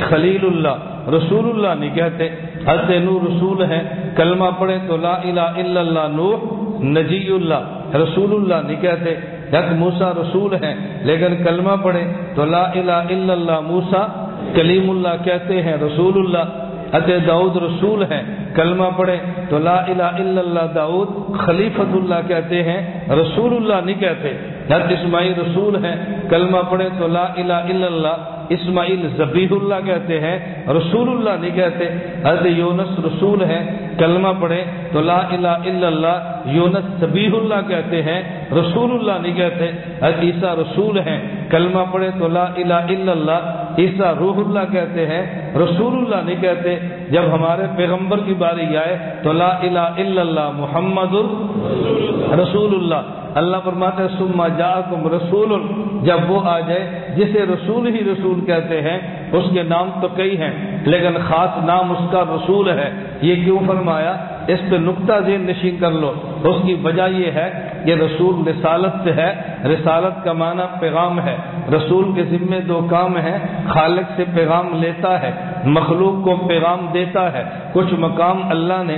A: خلیل اللہ، رسول اللہ نہیں کہتے۔ حضرت نور رسول ہیں، کلمہ پڑھے تو لا الہ الا اللہ نور نجی اللہ، رسول اللہ نہیں کہتے۔ حضرت موسا رسول ہیں، لیکن کلمہ پڑھے تو لا الہ الا اللہ موسا کلیم اللہ کہتے ہیں، رسول اللہ۔ حضرت داؤد رسول ہیں، کلمہ پڑھے تو لا الہ الا اللہ داؤد خلیفت اللہ کہتے ہیں رسول اللہ نہیں کہتے۔ حضرت اسماعیل رسول ہیں، کلمہ پڑھے تو لا الہ الا اللہ، اسماعیل ذبیح اللہ کہتے ہیں رسول اللہ نہیں کہتے۔ حضرت یونس رسول ہیں، کلمہ پڑھے تو لا الہ الا اللہ یونس ذبیح اللہ کہتے ہیں رسول اللہ نہیں کہتے عیسیٰ رسول ہیں، کلمہ پڑھے تو لا الہ الا اللہ، عیسیٰ روح اللہ کہتے ہیں رسول اللہ نہیں کہتے، جب ہمارے پیغمبر کی باری آئے تو لا الہ الا اللہ، محمد رسول اللہ اللہ فرماتے سما جا کم رسول، جب وہ آ جائے، جسے رسول ہی رسول کہتے ہیں، اس کے نام تو کئی ہیں، لیکن خاص نام اس کا رسول ہے۔ یہ کیوں فرمایا؟ اس پہ نقطہ ذہن نشین کر لو۔ اس کی وجہ یہ ہے کہ رسول رسالت سے ہے، رسالت کا معنی پیغام ہے۔ رسول کے ذمے دو کام ہیں، خالق سے پیغام لیتا ہے، مخلوق کو پیغام دیتا ہے۔ کچھ مقام اللہ نے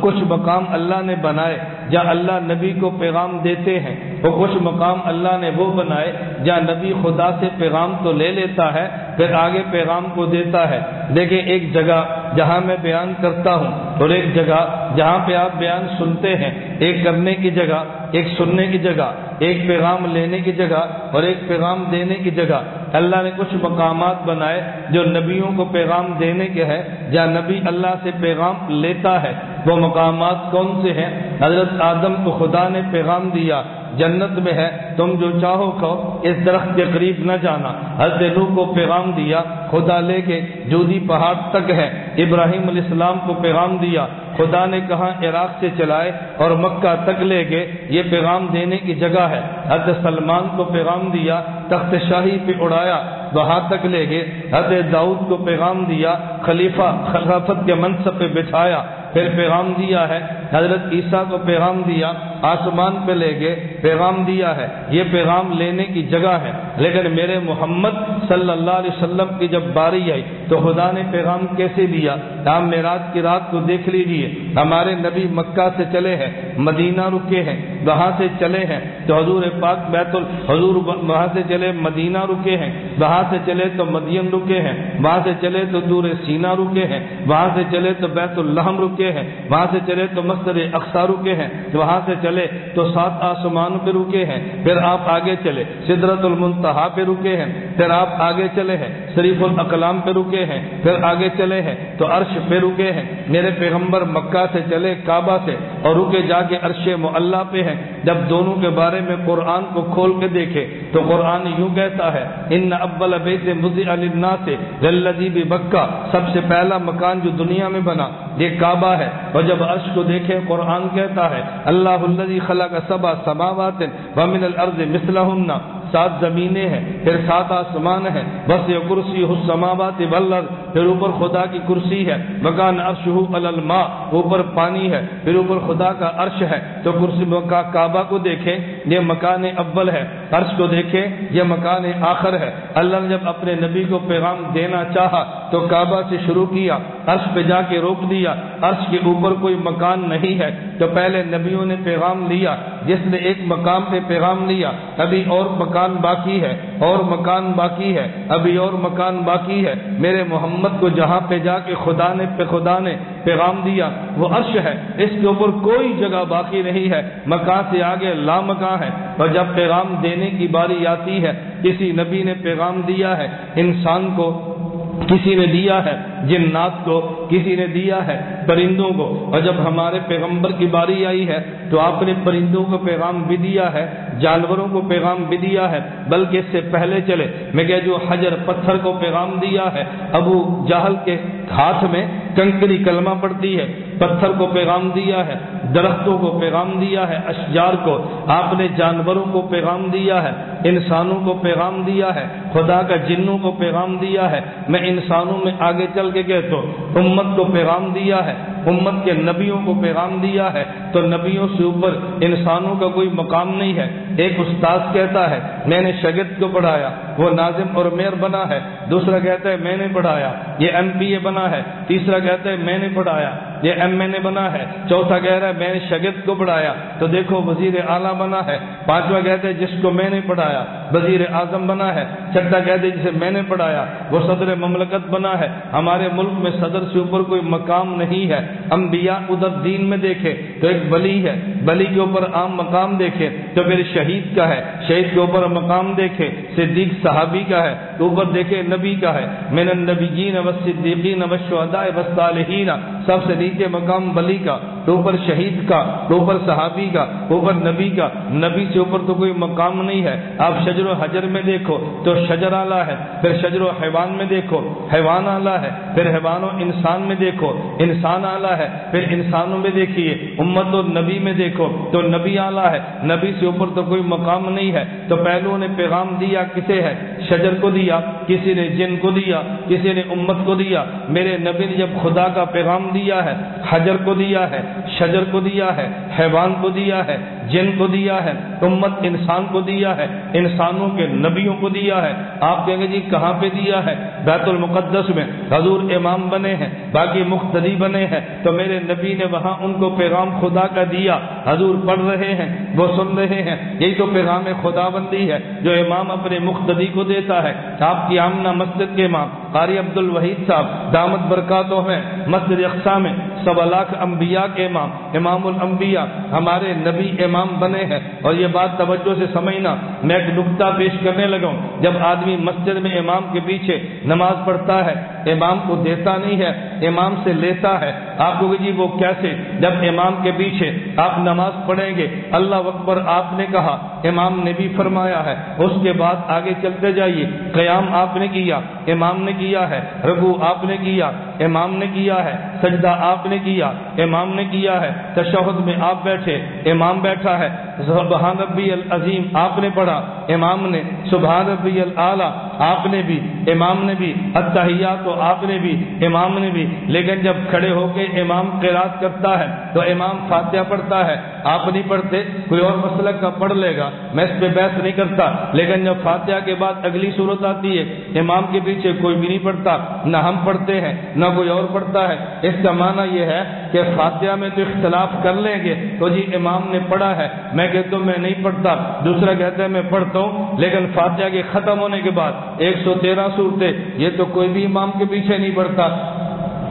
A: کچھ مقام اللہ نے بنائے۔ جہاں اللہ نبی کو پیغام دیتے ہیں، وہ کچھ مقام اللہ نے وہ بنائے، جہاں نبی خدا سے پیغام تو لے لیتا ہے، پھر آگے پیغام کو دیتا ہے۔ دیکھیں ایک جگہ جہاں میں بیان کرتا ہوں اور ایک جگہ جہاں پہ آپ بیان سنتے ہیں، ایک کرنے کی جگہ ایک سننے کی جگہ، ایک پیغام لینے کی جگہ اور ایک پیغام دینے کی جگہ۔ اللہ نے کچھ مقامات بنائے جو نبیوں کو پیغام دینے کے ہے جہاں نبی اللہ سے پیغام لیتا ہے۔ وہ مقامات کون سے ہیں؟ حضرت آدم کو خدا نے پیغام دیا۔ جنت میں ہے، تم جو چاہو کھو اس درخت کے قریب نہ جانا۔ حضرت نو کو پیغام دیا، خدا لے کے جودی پہاڑ تک ہے۔ ابراہیم علیہ السلام کو پیغام دیا۔ خدا نے کہا، عراق سے چلائے اور مکہ تک لے کے یہ پیغام دینے کی جگہ ہے۔ حضرت سلمان کو پیغام دیا، تخت شاہی پہ اڑایا، وہاں تک لے گئے۔ حضرت داؤد کو پیغام دیا، خلیفہ خلافت کے منصب پہ بٹھایا۔ پھر پیغام دیا ہے حضرت عیسیٰ کو پیغام دیا، آسمان پہ لے گئے، پیغام دیا ہے، یہ پیغام لینے کی جگہ ہے۔ لیکن میرے محمد صلی اللہ علیہ وسلم کی جب باری آئی تو خدا نے پیغام کیسے دیا آپ میراج کی رات کو دیکھ لیجیے ہمارے نبی مکہ سے چلے ہیں، مدینہ رکے ہیں، وہاں سے چلے ہیں۔ تو حضور پاک بیت ال، حضور وہاں سے چلے، مدینہ رکے ہیں۔ وہاں سے چلے تو مدین رکے ہیں۔ وہاں سے چلے تو دور سینا رکے ہیں۔ وہاں سے چلے تو بیت الحم رکے ہیں۔ وہاں سے چلے تو مستر اقسا رکے ہیں وہاں سے چلے تو سات آسمان پہ رکے ہیں۔ پھر آپ آگے چلے، سدرت المنتہا پہ رکے ہیں۔ پھر آپ آگے چلے ہیں، شریف الاقلام پہ رکے ہیں۔ پھر آگے چلے ہیں تو عرش پہ رکے ہیں۔ میرے پیغمبر مکہ سے چلے، کعبہ سے اور رکے جا کے عرش معلّہ پہ ہیں۔ جب دونوں کے بارے میں قرآن کو کھول کے دیکھے تو قرآن یوں کہتا ہے، ان ابل بیت مزی علیہ سے بھی بکا سب سے پہلا مکان جو دنیا میں بنا، یہ کعبہ ہے۔ اور جب عرش کو دیکھے قرآن کہتا ہے اللہ الذي خلق سبع سماوات ومن الارض مثلهن سات زمینیں ہیں، پھر سات آسمان ہیں۔ بس یہ کرسی حسماوات بلر پھر اوپر خدا کی کرسی ہے۔ مکان عرش الماء، اوپر پانی ہے۔ پھر اوپر خدا کا عرش ہے۔ تو کرسی کعبہ کو دیکھیں، یہ مکان اول ہے۔ عرش کو دیکھیں، یہ مکان آخر ہے۔ اللہ نے جب اپنے نبی کو پیغام دینا چاہا، تو کعبہ سے شروع کیا، عرش پہ جا کے روک دیا۔ عرش کے اوپر کوئی مکان نہیں ہے۔ تو پہلے نبیوں نے پیغام لیا، جس نے ایک مقام پہ پیغام لیا۔ ابھی اور مکان باقی ہے، اور مکان باقی ہے، ابھی اور مکان باقی ہے۔ میرے محمد کو جہاں پہ جا کے خدا نے پہ خدا نے پیغام دیا، وہ عرش ہے، اس کے اوپر کوئی جگہ باقی نہیں ہے۔ مکان سے آگے لا مکان ہے، اور جب پیغام دینے کی باری آتی ہے، کسی نبی نے پیغام دیا ہے، انسان کو کسی نے دیا ہے جنات کو، کسی نے دیا ہے پرندوں کو۔ اور جب ہمارے پیغمبر کی باری آئی ہے تو آپ نے پرندوں کو پیغام بھی دیا ہے، جانوروں کو پیغام بھی دیا ہے، بلکہ اس سے پہلے چلے۔ میں کہ جو حجر پتھر کو پیغام دیا ہے، ابو جہل کے ہاتھ میں کنکری کلمہ پڑتی ہے، پتھر کو پیغام دیا ہے۔ درختوں کو پیغام دیا ہے، اشجار کو، آپ نے جانوروں کو پیغام دیا ہے، انسانوں کو پیغام دیا ہے، خدا کا جنوں کو پیغام دیا ہے۔ میں انسانوں میں آگے چل کے کہتا ہوں، امت کو پیغام دیا ہے، امت کے نبیوں کو پیغام دیا ہے۔ تو نبیوں سے اوپر انسانوں کا کوئی مقام نہیں ہے۔ ایک استاد کہتا ہے، میں نے شگت کو پڑھایا وہ ناظم اور میر بنا ہے۔ دوسرا کہتا ہے، میں نے پڑھایا یہ ایم بی اے بنا ہے۔ تیسرا کہتا ہے، میں نے پڑھایا یہ ایم این اے بنا ہے۔ چوتھا کہہ رہا ہے، میں نے شگت کو پڑھایا۔ تو دیکھو، وزیر اعلیٰ بنا ہے۔ پانچواں کہتے ہیں جس کو میں نے پڑھایا۔ وزیر اعظم بنا ہے۔ چھٹا کہتے جسے میں نے پڑھایا۔ وہ صدر مملکت بنا ہے۔ ہمارے ملک میں صدر سے اوپر کوئی مقام نہیں ہے۔ انبیاء ادھر دین میں دیکھے، تو ایک بلی ہے۔ بلی کے اوپر عام مقام دیکھے، تو پھر شہید کا ہے۔ شہید کے اوپر مقام دیکھے، صدیق صحابی کا ہے۔ تو اوپر دیکھے، نبی کا ہے۔ میں نے نبی جین صدیقین وشہداء وصالحین سب سے نیچے کے مقام بلی کا تو اوپر شہید کا تو اوپر صحابی کا اوپر نبی کا۔ نبی سے اوپر تو کوئی مقام نہیں ہے۔ آپ شجر و حجر میں دیکھو تو شجر آلہ ہے، پھر شجر و حیوان میں دیکھو، حیوان آلہ ہے، پھر حیوان و انسان میں دیکھو۔ انسان آلہ ہے، پھر انسانوں میں دیکھیے، امت و نبی میں دیکھو تو نبی آلہ ہے۔ نبی سے اوپر تو کوئی مقام نہیں ہے۔ تو پہلو نے پیغام دیا کسے ہے؟ شجر کو دیا، کسی نے جن کو دیا، کسی نے امت کو دیا۔ میرے نبی نے جب خدا کا پیغام دیا ہے حجر کو دیا ہے، شجر کو دیا ہے، حیوان کو دیا ہے، جن کو دیا ہے، امت انسان کو دیا ہے، انسانوں کے نبیوں کو دیا ہے۔ آپ کہیں گے جی کہاں پہ دیا ہے؟ بیت المقدس میں۔ حضور امام بنے ہیں، باقی مختدی بنے ہیں۔ تو میرے نبی نے وہاں ان کو پیغام خدا کا دیا۔ حضور پڑھ رہے ہیں، وہ سن رہے ہیں۔ یہی تو پیغام خدا بندی ہے، جو امام اپنے مختدی کو دیتا ہے۔ آپ کی آمنا مسجد کے امام، قاری عبد الوحید صاحب، دامت برکاتوں ہیں مسجد اقسا میں۔ سوا لاکھ انبیاء کے امام امام الانبیاء، ہمارے نبی امام بنے ہیں۔ اور یہ بات توجہ سے سمجھنا، میں ایک نقطہ پیش کرنے لگا ہوں۔ جب آدمی مسجد میں امام کے پیچھے نماز پڑھتا ہے امام کو دیتا نہیں ہے، امام سے لیتا ہے۔ آپ کو جی وہ کیسے؟ جب امام کے پیچھے آپ نماز پڑھیں گے، اللہ اکبر آپ نے کہا، امام نے بھی فرمایا ہے۔ اس کے بعد آگے چلتے جائیے۔ قیام آپ نے کیا، امام نے کیا ہے۔ رگو آپ نے کیا، امام نے کیا ہے۔ سجدہ آپ نے کیا، امام نے کیا ہے۔ تشہد میں آپ بیٹھے، امام بیٹھا ہے۔ سبحان ربی العظیم، آپ نے پڑھا، امام نے، سبحان ربی العلیٰ آپ نے بھی، امام نے بھی اتحیات تو آپ نے بھی، امام نے بھی، لیکن جب کھڑے ہو کے امام قرات کرتا ہے تو امام فاتحہ پڑھتا ہے، آپ نہیں پڑھتے، کوئی اور مسلک کا پڑھ لے گا، میں اس پہ بحث نہیں کرتا، لیکن جب فاتحہ کے بعد اگلی صورت آتی ہے، امام کے پیچھے کوئی بھی نہیں پڑھتا، نہ ہم پڑھتے ہیں، نہ کوئی اور پڑھتا ہے، اس کا معنی یہ ہے کہ فاتحہ میں تو اختلاف کر لیں گے، تو جی امام نے پڑھا ہے، میں کہتا ہوں میں نہیں پڑھتا، دوسرا کہتا ہے میں پڑھتا ہوں، لیکن فاتحہ کے ختم ہونے کے بعد ایک سو تیرہ صورتیں، یہ تو کوئی بھی امام کے پیچھے نہیں پڑھتا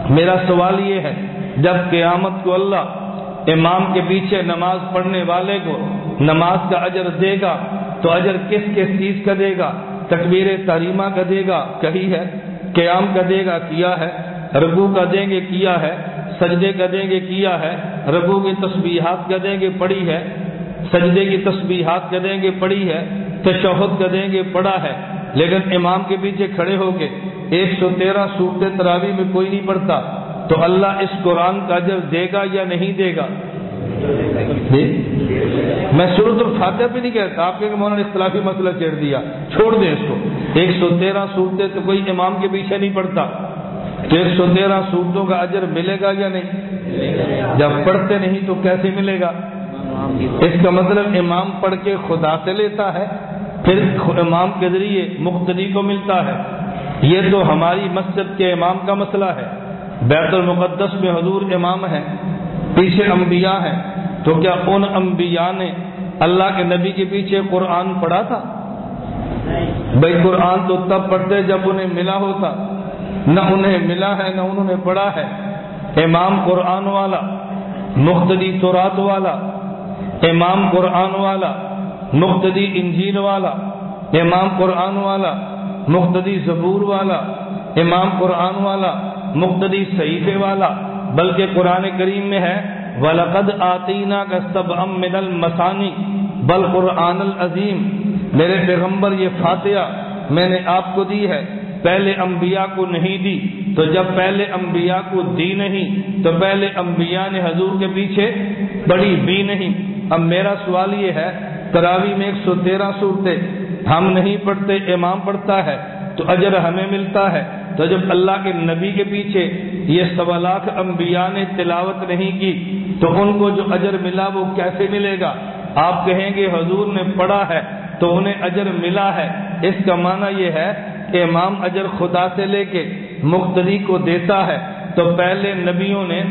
A: میرا سوال یہ ہے، جب قیامت کو اللہ امام کے پیچھے نماز پڑھنے والے کو نماز کا اجر دے گا، تو اجر کس کس چیز کا دے گا؟ تکبیر تحریمہ کا دے گا، کہی ہے، قیام کا دے گا، کیا ہے؟ ربو کا دیں گے، کیا ہے؟ سجدے کا دیں گے، کیا ہے؟ ربو کی تسبیحات کا دیں گے، پڑھی ہے۔ سجدے کی تسبیحات کا دیں گے، پڑھی ہے، تشہد کا دیں گے، پڑھا ہے۔ لیکن امام کے پیچھے کھڑے ہو کے ایک سو تیرہ صورت تراوی میں کوئی نہیں پڑھتا۔ تو اللہ اس قرآن کا اجر دے گا یا نہیں دے گا؟ جی؟ میں صورت الفاتحہ پہ نہیں کہتا، آپ کے مولانا نے اختلافی مسئلہ چھیڑ دیا۔ چھوڑ دیں اس کو۔ ایک سو تیرہ صورتیں تو کوئی امام کے پیچھے نہیں پڑتا تو ایک سو تیرہ صورتوں کا اجر ملے گا یا نہیں؟ جب پڑھتے نہیں تو کیسے ملے گا؟ اس کا مطلب امام پڑھ کے خدا سے لیتا ہے، پھر امام کے ذریعے مختری کو ملتا ہے۔ یہ تو ہماری مسجد کے امام کا مسئلہ ہے۔ بیت المقدس میں حضور امام ہے پیچھے انبیاء ہیں۔ تو کیا ان انبیاء نے اللہ کے نبی کے پیچھے قرآن پڑھا تھا؟ بھائی قرآن تو تب پڑھتے جب انہیں ملا ہوتا۔ نہ انہیں ملا ہے، نہ انہوں نے پڑھا ہے۔ امام قرآن والا مختدی تورات والا امام قرآن والا مختدی انجیل والا، امام قرآن والا مختدی زبور والا، امام قرآن والا، مقتدی صحیفے والا، بلکہ قرآن کریم میں ہے، ولقد آتینہ کا سب ام من المسانی بل قرآن العظیم میرے پیغمبر یہ فاتحہ میں نے آپ کو دی ہے، پہلے انبیاء کو نہیں دی، تو جب پہلے انبیاء کو دی نہیں، تو پہلے انبیاء نے حضور کے پیچھے بڑی بھی نہیں اب میرا سوال یہ ہے تراوی میں ایک سو تیرہ صورتیں ہم نہیں پڑھتے، امام پڑھتا ہے، تو اجر ہمیں ملتا ہے۔ تو جب اللہ کے نبی کے پیچھے یہ سوا لاکھ انبیاء نے تلاوت نہیں کی، تو ان کو جو اجر ملا وہ کیسے ملے گا؟ آپ کہیں گے، حضور نے پڑھا ہے تو انہیں اجر ملا ہے۔ اس کا معنی یہ ہے کہ امام اجر خدا سے لے کے مختری کو دیتا ہے۔ تو پہلے نبیوں نے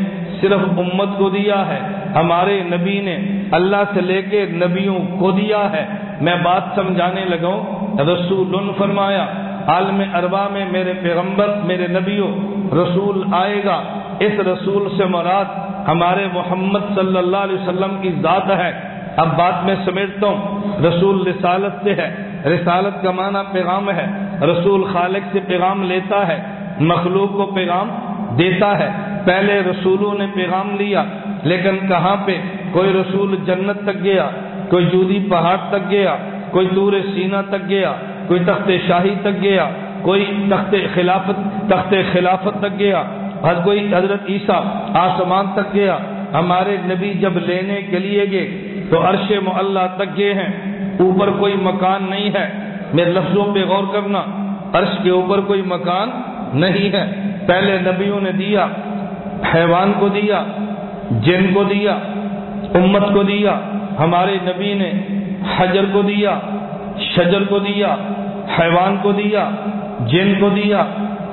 A: صرف امت کو دیا ہے۔ ہمارے نبی نے اللہ سے لے کے نبیوں کو دیا ہے۔ میں بات سمجھانے لگا رسول فرمایا، عالم اربا میں میرے پیغمبر، میرے نبیوں، رسول آئے گا۔ اس رسول سے مراد ہمارے محمد صلی اللہ علیہ وسلم کی ذات ہے۔ اب بات میں سمیٹتا ہوں۔ رسول رسالت سے ہے۔ رسالت کا معنی پیغام ہے۔ رسول خالق سے پیغام لیتا ہے۔ مخلوق کو پیغام دیتا ہے۔ پہلے رسولوں نے پیغام لیا، لیکن کہاں پہ؟ کوئی رسول جنت تک گیا، کوئی جودی پہاڑ تک گیا، کوئی دور سینہ تک گیا، کوئی تخت شاہی تک گیا، کوئی تخت خلافت تخت خلافت تک گیا، ہر کوئی حضرت عیسیٰ آسمان تک گیا۔ ہمارے نبی جب لینے کے لیے گئے تو عرش معلّہ تک گئے ہیں۔ اوپر کوئی مکان نہیں ہے۔ میرے لفظوں پہ غور کرنا، عرش کے اوپر کوئی مکان نہیں ہے۔ پہلے نبیوں نے دیا حیوان کو دیا، جن کو دیا، امت کو دیا، ہمارے نبی نے حجر کو دیا، شجر کو دیا، حیوان کو دیا، جن کو دیا،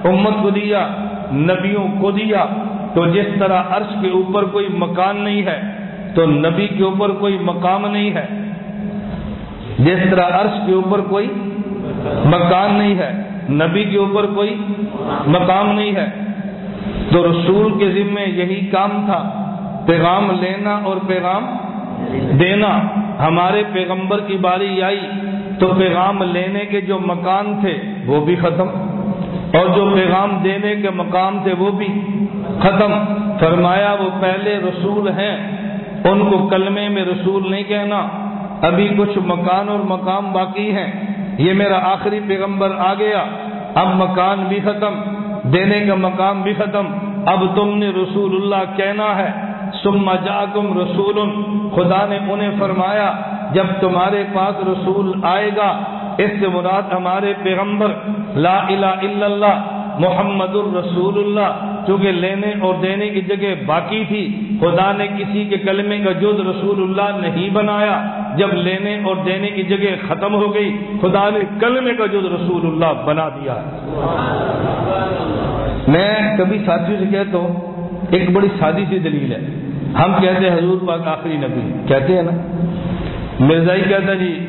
A: امت کو دیا، نبیوں کو دیا۔ تو جس طرح عرش کے اوپر کوئی مکان نہیں ہے، تو نبی کے اوپر کوئی مقام نہیں ہے۔ جس طرح عرش کے اوپر کوئی مکان نہیں ہے، نبی کے اوپر کوئی مقام نہیں ہے۔ تو رسول کے ذمے یہی کام تھا، پیغام لینا اور پیغام دینا۔ ہمارے پیغمبر کی باری آئی تو پیغام لینے کے جو مکان تھے وہ بھی ختم، اور جو پیغام دینے کے مقام تھے وہ بھی ختم۔ فرمایا، وہ پہلے رسول ہیں، ان کو کلمے میں رسول نہیں کہنا۔ ابھی کچھ مکان اور مقام باقی ہیں۔ یہ میرا آخری پیغمبر آ گیا، اب مکان بھی ختم۔ دینے کا مقام بھی ختم۔ اب تم نے رسول اللہ کہنا ہے سما جا رسول خدا نے انہیں فرمایا، جب تمہارے پاس رسول آئے گا، اس سے مراد ہمارے پیغمبر، لا الہ الا اللہ، محمد الرسول اللہ۔ چونکہ لینے اور دینے کی جگہ باقی تھی، خدا نے کسی کے کلمے کا جز رسول اللہ نہیں بنایا۔ جب لینے اور دینے کی جگہ ختم ہو گئی، خدا نے کلمے کا جز رسول اللہ بنا دیا۔ میں کبھی ساتھیوں سے کہتا ہوں، ایک بڑی سادی سی دلیل ہے۔ ہم کہتے ہیں حضور پاک آخری نبی۔ کہتے ہیں نا؟ مرزائی کہتا جی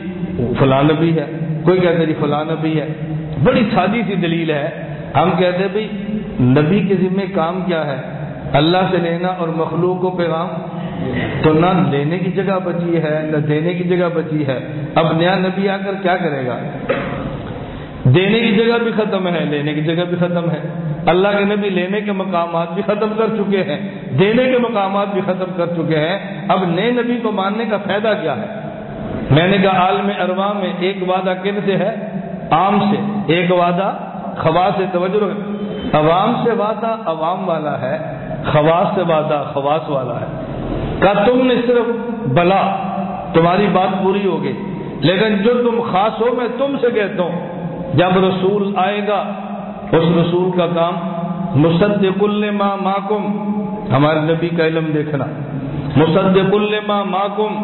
A: فلاں نبی ہے۔ کوئی کہتا جی فلاں نبی ہے۔ بڑی سادی سی دلیل ہے۔ ہم کہتے ہیں بھائی، نبی کے ذمے کام کیا ہے؟ اللہ سے لینا اور مخلوق کو پیغام؟ تو نہ لینے کی جگہ بچی ہے، نہ دینے کی جگہ بچی ہے۔ اب نیا نبی آ کر کیا کرے گا؟ دینے کی جگہ بھی ختم ہے، لینے کی جگہ بھی ختم ہے۔ اللہ کے نبی لینے کے مقامات بھی ختم کر چکے ہیں، دینے کے مقامات بھی ختم کر چکے ہیں۔ اب نئے نبی کو ماننے کا فائدہ کیا ہے؟ میں نے کہا عالم اروا میں ایک وعدہ کن سے ہے؟ عام سے۔ ایک وعدہ خواص سے، توجہ عوام سے وعدہ عوام والا ہے خواص سے وعدہ خواص والا ہے۔ کہا، تم نے صرف بلا، تمہاری بات پوری ہوگی لیکن جو تم خاص ہو، میں تم سے کہتا ہوں۔ جب رسول آئے گا اس رسول کا کام مصدق ما ماکم ہمارے نبی کا علم دیکھنا۔ مصدق ما ماکم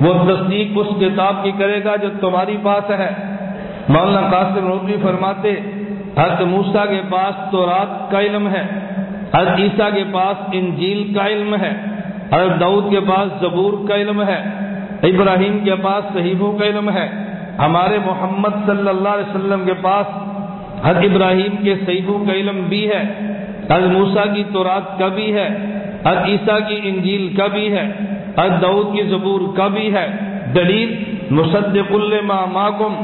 A: وہ تصدیق اس کتاب کی کرے گا جو تمہاری پاس ہے۔ مولانا قاسم روبی فرماتے، حضرت موسا کے پاس تو رات کا علم ہے، حضرت عیسیٰ کے پاس انجیل کا علم ہے، حضرت دعود کے پاس زبور کا علم ہے، ابراہیم کے پاس صحیفوں کا علم ہے۔ ہمارے محمد صلی اللہ علیہ وسلم کے پاس حضرت ابراہیم کے صحیحوں کا علم بھی ہے حضرت موسا کی تورات کا بھی ہے حضرت عیسیٰ کی انجیل کا بھی ہے حضرت دعود کی زبور کا بھی ہے۔ دلیل، مصدق ما ماکم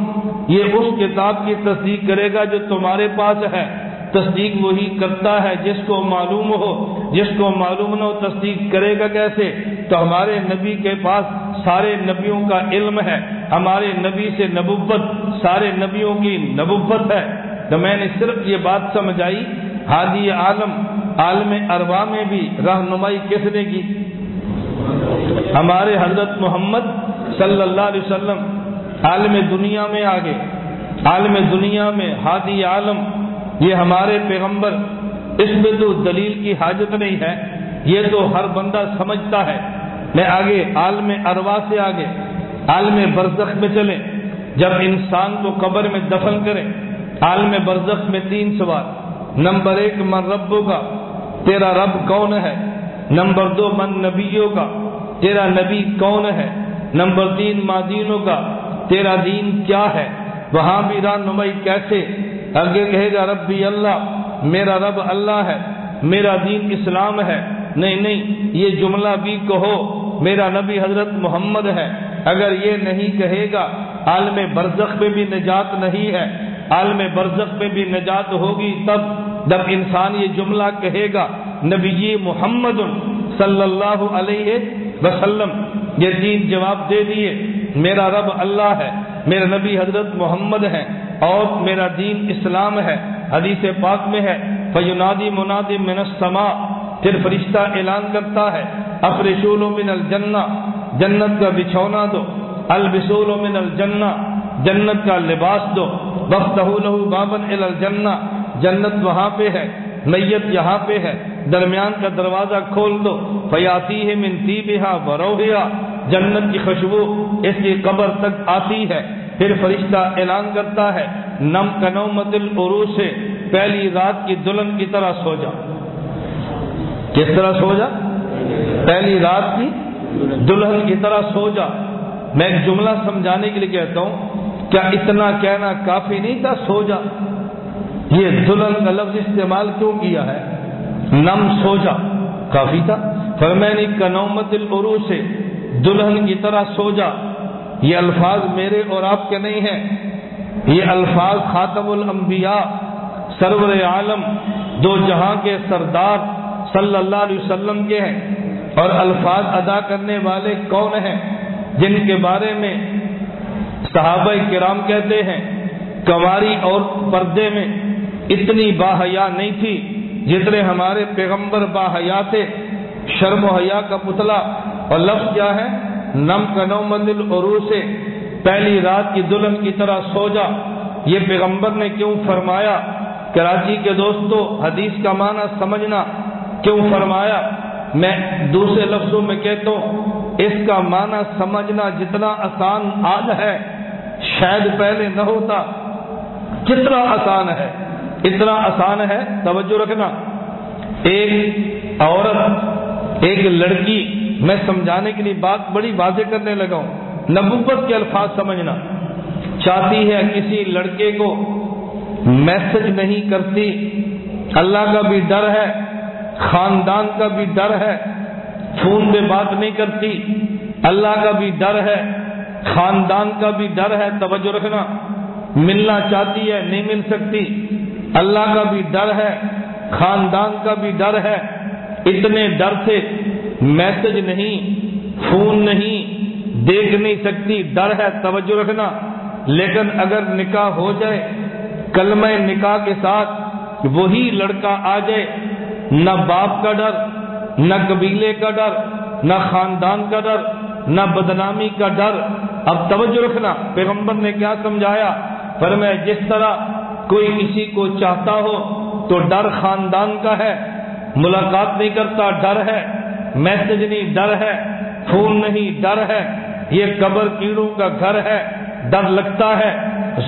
A: یہ اس کتاب کی تصدیق کرے گا جو تمہارے پاس ہے۔ تصدیق وہی کرتا ہے جس کو معلوم ہو، جس کو معلوم نہ ہو تصدیق کرے گا کیسے؟ تو ہمارے نبی کے پاس سارے نبیوں کا علم ہے، ہمارے نبی سے نبوت، سارے نبیوں کی نبوت ہے۔ تو میں نے صرف یہ بات سمجھائی حادی عالم عالم اروا میں بھی رہنمائی کس نے کی؟ ہمارے حضرت محمد صلی اللہ علیہ وسلم عالم دنیا میں آگے، عالم دنیا میں ہادی عالم، یہ ہمارے پیغمبر، اس میں تو دلیل کی حاجت نہیں ہے، یہ تو ہر بندہ سمجھتا ہے۔ میں آگے، عالم اروا سے آگے، عالم برزخ میں چلے، جب انسان کو قبر میں دفن کرے عالم برزخ میں تین سوال۔ نمبر ایک، من ربوں کا تیرا رب کون ہے؟ نمبر دو، من نبیوں کا تیرا نبی کون ہے؟ نمبر تین مادینوں کا تیرا دین کیا ہے؟ وہاں بھی رہنمائی کیسے؟ آگے کہے گا رب بھی اللہ، میرا رب اللہ ہے، میرا دین اسلام ہے۔ نہیں نہیں، یہ جملہ بھی کہو، میرا نبی حضرت محمد ہے۔ اگر یہ نہیں کہے گا عالم برزخ میں بھی نجات نہیں ہے۔ عالم برزخ میں بھی نجات ہوگی تب جب انسان یہ جملہ کہے گا، نبی محمد صلی اللہ علیہ وسلم، یہ تین جواب دے دیے، میرا رب اللہ ہے میرا نبی حضرت محمد ہے اور میرا دین اسلام ہے، حدیث پاک میں ہے، فیونادی منادی من السماء، پھر فرشتہ اعلان کرتا ہے افرشول من الجنہ، جنت کا بچھونا دو البسول من الجنہ جنت کا لباس دو۔ بفتہ له بابن الى الجنہ جنت وہاں پہ ہے، میت یہاں پہ ہے۔ درمیان کا دروازہ کھول دو۔ فیاتی ہے منتی بہا بروہیا جنت کی خوشبو اس کی قبر تک آتی ہے۔ پھر فرشتہ اعلان کرتا ہے، نم کنومت العروج سے پہلی رات کی دلہن کی طرح سو جا۔ کس طرح سو جا؟ پہلی رات کی دلہن کی طرح سو جا۔ میں ایک جملہ سمجھانے کے لیے کہتا ہوں کیا اتنا کہنا کافی نہیں تھا؟ سو جا۔ یہ دلہن کا لفظ استعمال کیوں کیا ہے؟ نم سو جا۔ کافی تھا۔ پھر میں نے کنومت العروج سے دلہن کی طرح سو جا۔ یہ الفاظ میرے اور آپ کے نہیں ہیں۔ یہ الفاظ خاتم الانبیاء، سرور عالم، دو جہاں کے سردار صلی اللہ علیہ وسلم کے ہیں۔ اور الفاظ ادا کرنے والے کون ہیں؟ جن کے بارے میں صحابہ کرام کہتے ہیں کماری اور پردے میں اتنی باحیا نہیں تھی جتنے ہمارے پیغمبر باحیا تھے۔ شرم و حیا کا پتلا۔ اور لفظ کیا ہے؟ نم کا نو مندل عرو سے۔ پہلی رات کی دلہن کی طرح سو جا۔ یہ پیغمبر نے کیوں فرمایا؟ کراچی کے دوستو، حدیث کا معنی سمجھنا۔ کیوں فرمایا؟ میں دوسرے لفظوں میں کہتا ہوں، اس کا معنی سمجھنا جتنا آسان آج ہے۔ شاید پہلے نہ ہوتا۔ کتنا آسان ہے، اتنا آسان ہے، توجہ رکھنا۔ ایک عورت، ایک لڑکی، میں سمجھانے کے لیے بات بڑی واضح کرنے لگا ہوں۔ نبوت کے الفاظ سمجھنا۔ چاہتی ہے کسی لڑکے کو میسج نہیں کرتی۔ اللہ کا بھی ڈر ہے، خاندان کا بھی ڈر ہے، فون پہ بات نہیں کرتی۔ اللہ کا بھی ڈر ہے۔ خاندان کا بھی ڈر ہے، توجہ رکھنا۔ ملنا چاہتی ہے، نہیں مل سکتی۔ اللہ کا بھی ڈر ہے، خاندان کا بھی ڈر ہے۔ اتنے ڈر سے میسج نہیں، فون نہیں، دیکھ نہیں سکتی۔ ڈر ہے، توجہ رکھنا۔ لیکن اگر نکاح ہو جائے، کلمہ نکاح کے ساتھ وہی لڑکا آ جائے، نہ باپ کا ڈر، نہ قبیلے کا ڈر، نہ خاندان کا ڈر، نہ بدنامی کا ڈر اب توجہ رکھنا، پیغمبر نے کیا سمجھایا؟ پر میں جس طرح کوئی کسی کو چاہتا ہو تو ڈر خاندان کا ہے، ملاقات نہیں کرتا، ڈر ہے، میسج نہیں، ڈر ہے، فون نہیں، ڈر ہے، یہ قبر کیڑوں کا گھر ہے، ڈر لگتا ہے،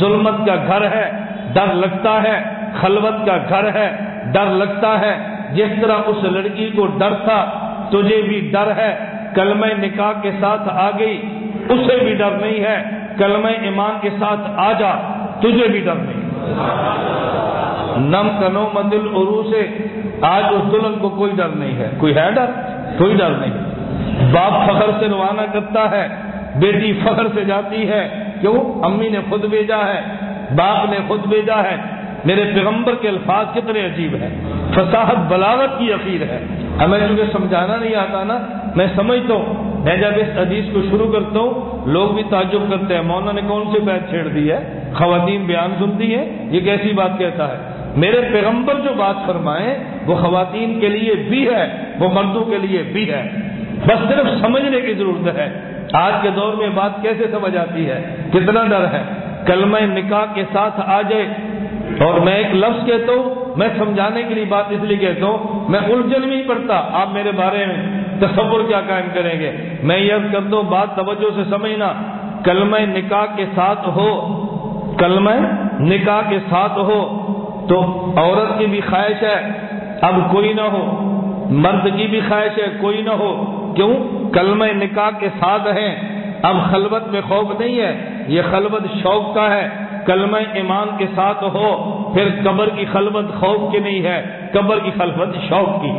A: ظلمت کا گھر ہے، ڈر لگتا ہے، خلوت کا گھر ہے، ڈر لگتا ہے، جس طرح اس لڑکی کو ڈر تھا، تجھے بھی ڈر ہے کلمہ نکاح کے ساتھ آ گئی، اسے بھی ڈر نہیں ہے۔ کلمہ ایمان کے ساتھ آ جا، تجھے بھی ڈر نہیں۔ نم کنو مدل عرو سے، آج اس دلہن کو کوئی ڈر نہیں ہے۔ کوئی ہے ڈر؟ کوئی ڈر نہیں۔ باپ فخر سے روانہ کرتا ہے، بیٹی فخر سے جاتی ہے کیوں امی نے خود بھیجا ہے، باپ نے خود بھیجا ہے۔ میرے پیغمبر کے الفاظ کتنے عجیب ہیں۔ فصاحت بلاغت کی عقید ہے۔ ہمیں چونکہ سمجھانا نہیں آتا نا۔ میں سمجھتا ہوں۔ میں جب اس حدیث کو شروع کرتا ہوں، لوگ بھی تعجب کرتے ہیں۔ مولانا نے کون سی بات چھیڑ دی ہے؟ خواتین بیان سنتی ہیں؟ یہ کیسی بات کہتا ہے؟ میرے پیغمبر جو بات فرمائے، وہ خواتین کے لیے بھی ہے، وہ مردوں کے لیے بھی ہے۔ بس صرف سمجھنے کی ضرورت ہے۔ آج کے دور میں بات کیسے سمجھ آتی ہے؟ کتنا ڈر ہے۔ کلمہ نکاح کے ساتھ آ جائے۔ اور میں ایک لفظ کہتا ہوں، میں سمجھانے کے لیے بات اس لیے کہتا ہوں، میں الجھن نہیں پڑتا آپ میرے بارے میں تصور کیا قائم کریں گے؟ میں یہ کرتا ہوں، بات توجہ سے سمجھنا، کلمہ نکاح کے ساتھ ہو، کلمہ نکاح کے ساتھ ہو، تو عورت کی بھی خواہش ہے، اب کوئی نہ ہو، مرد کی بھی خواہش ہے، کوئی نہ ہو، کیوں؟ کلمہ نکاح کے ساتھ ہیں، اب خلوت میں خوف نہیں ہے، یہ خلوت شوق کا ہے۔ کلمہ ایمان کے ساتھ ہو، پھر قبر کی خلوت خوف کی نہیں ہے، قبر کی خلوت شوق کی۔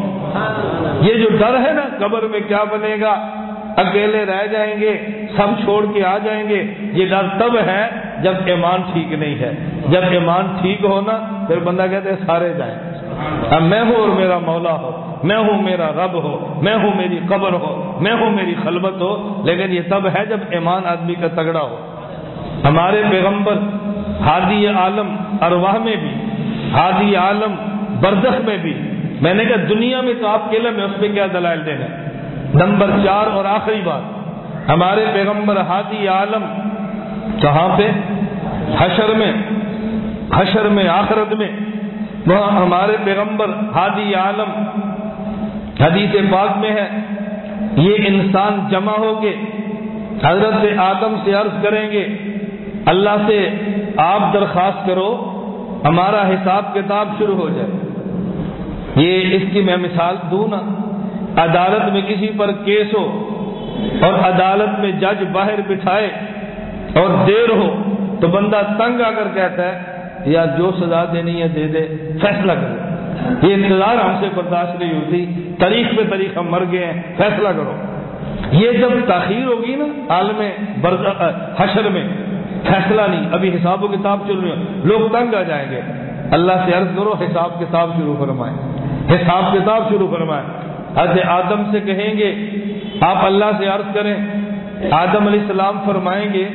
A: یہ جو ڈر ہے نا، قبر میں کیا بنے گا؟ اکیلے رہ جائیں گے، سب چھوڑ کے آ جائیں گے۔ یہ ڈر تب ہے جب ایمان ٹھیک نہیں ہے۔ جب ایمان ٹھیک ہونا پھر بندہ کہتے ہیں سارے جائیں۔ اب میں ہوں اور میرا مولا ہو، میں ہوں میرا رب ہو، میں ہوں میری قبر ہو، میں ہوں میری خلبت ہو۔ لیکن یہ تب ہے جب ایمان آدمی کا تگڑا ہو۔ ہمارے پیغمبر ہادی عالم ارواہ میں بھی ہادی عالم بردخ میں بھی۔ میں نے کہا، دنیا میں تو آپ کے میں اس پہ کیا دلائل دینا؟ نمبر چار اور آخری بات، ہمارے پیغمبر ہادی عالم کہاں پہ حشر میں حشر میں، آخرت میں۔ وہاں ہمارے پیغمبر ہادی عالم حدیث پاک میں ہے، یہ انسان جمع ہو کے حضرت آدم سے عرض کریں گے اللہ سے آپ درخواست کرو، ہمارا حساب کتاب شروع ہو جائے۔ یہ اس کی میں مثال دوں نا۔ عدالت میں کسی پر کیس ہو اور عدالت میں جج باہر بٹھائے اور دیر ہو تو بندہ تنگ آ کر کہتا ہے یا جو سزا دینی ہے دے دے، فیصلہ کرو یہ انتظار ہم سے برداشت نہیں ہوتی۔ تاریخ پہ تاریخ ہم مر گئے ہیں، فیصلہ کرو۔ یہ جب تاخیر ہوگی نا، عالم حشر میں فیصلہ نہیں۔ ابھی حساب و کتاب چل رہی ہے۔ لوگ تنگ آ جائیں گے۔ اللہ سے عرض کرو، حساب کتاب شروع فرمائیں۔ حساب کتاب شروع فرمائیں۔ حضرت آدم سے کہیں گے، آپ اللہ سے عرض کریں۔ آدم علیہ السلام فرمائیں گے،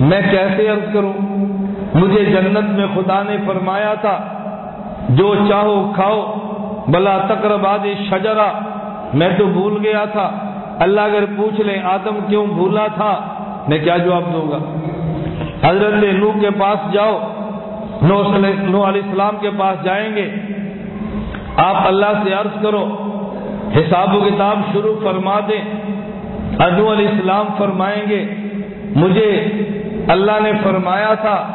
A: میں کیسے عرض کروں؟ مجھے جنت میں خدا نے فرمایا تھا، جو چاہو کھاؤ۔ بلا تقرب آدی شجرا میں تو بھول گیا تھا۔ اللہ اگر پوچھ لیں آدم کیوں بھولا تھا؟ میں کیا جواب دوں گا؟ حضرت نو کے پاس جاؤ نو علیہ السلام کے پاس جائیں گے۔ آپ اللہ سے عرض کرو، حساب و کتاب شروع فرما دیں۔ ادو علیہ السلام فرمائیں گے، مجھے اللہ نے فرمایا تھا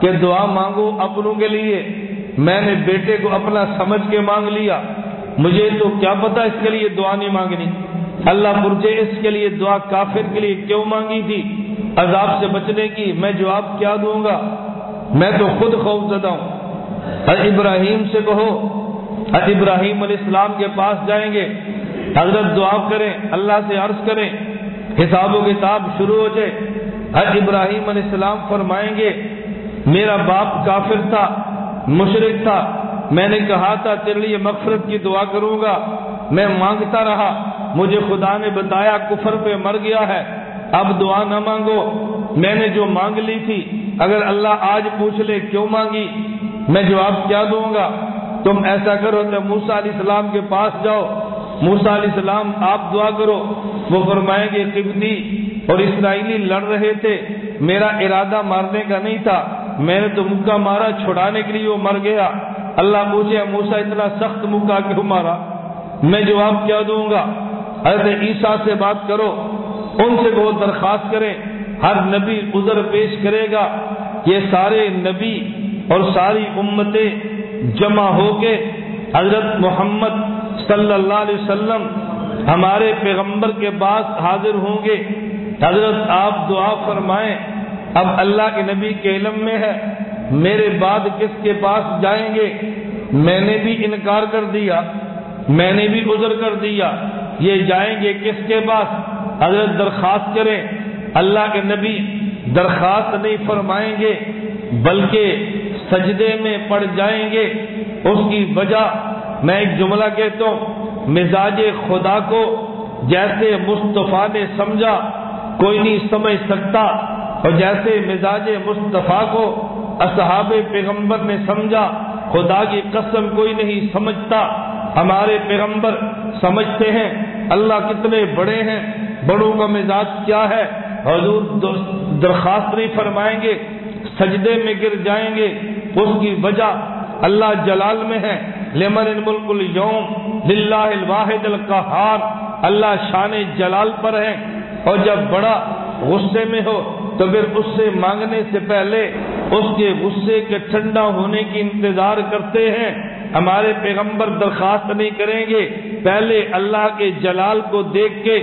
A: کہ دعا مانگو اپنوں کے لیے۔ میں نے بیٹے کو اپنا سمجھ کے مانگ لیا۔ مجھے تو کیا پتا اس کے لیے دعا نہیں مانگنی۔ اللہ پرجے اس کے لیے دعا کافر کے لیے کیوں مانگی تھی؟ عذاب سے بچنے کی میں جواب کیا دوں گا؟ میں تو خود خوف زدہ ہوں۔ ابراہیم سے کہو ابراہیم علیہ السلام کے پاس جائیں گے۔ حضرت دعا کریں، اللہ سے عرض کریں، حساب و کتاب شروع ہو جائے۔ حج ابراہیم علیہ السلام فرمائیں گے، میرا باپ کافر تھا مشرق تھا، میں نے کہا تھا تیرے لیے مغفرت کی دعا کروں گا۔ میں مانگتا رہا۔ مجھے خدا نے بتایا کفر پہ مر گیا ہے، اب دعا نہ مانگو۔ میں نے جو مانگ لی تھی، اگر اللہ آج پوچھ لے کیوں مانگی، میں جواب کیا دوں گا؟ تم ایسا کرو تو موسا علیہ السلام کے پاس جاؤ۔ موسا علیہ السلام، آپ دعا کرو۔ وہ فرمائیں گے، قبطی اور اسرائیلی لڑ رہے تھے۔ میرا ارادہ مارنے کا نہیں تھا۔ میں نے تو مکہ مارا، چھڑانے کے لیے وہ مر گیا۔ اللہ پوچھے موسا اتنا سخت مکہ کیوں مارا؟ میں جواب کیا دوں گا؟ حضرت عیسیٰ سے بات کرو، ان سے بہت درخواست کریں، ہر نبی عذر پیش کرے گا یہ سارے نبی اور ساری امتیں جمع ہو کے حضرت محمد صلی اللہ علیہ وسلم ہمارے پیغمبر کے پاس حاضر ہوں گے۔ حضرت آپ دعا فرمائیں، اب اللہ کے نبی کے علم میں ہے، میرے بعد کس کے پاس جائیں گے؟ میں نے بھی انکار کر دیا، میں نے بھی عذر کر دیا۔ یہ جائیں گے کس کے پاس؟ حضرت درخواست کریں۔ اللہ کے نبی درخواست نہیں فرمائیں گے، بلکہ سجدے میں پڑ جائیں گے۔ اس کی وجہ میں ایک جملہ کہتا ہوں، مزاج خدا کو جیسے مصطفیٰ نے سمجھا، کوئی نہیں سمجھ سکتا۔ اور جیسے مزاج مصطفیٰ کو اصحاب پیغمبر نے سمجھا، خدا کی قسم کوئی نہیں سمجھتا۔ ہمارے پیغمبر سمجھتے ہیں، اللہ کتنے بڑے ہیں، بڑوں کا مزاج کیا ہے؟ حضور درخواست نہیں فرمائیں گے، سجدے میں گر جائیں گے، اس کی وجہ اللہ جلال میں ہے۔ لمن الملک اليوم للہ الواحد القہار، اللہ شان جلال پر ہے۔ اور جب بڑا غصے میں ہو، تو پھر اس سے مانگنے سے پہلے اس کے غصے کے ٹھنڈا ہونے کی انتظار کرتے ہیں۔ ہمارے پیغمبر درخواست نہیں کریں گے، پہلے اللہ کے جلال کو دیکھ کے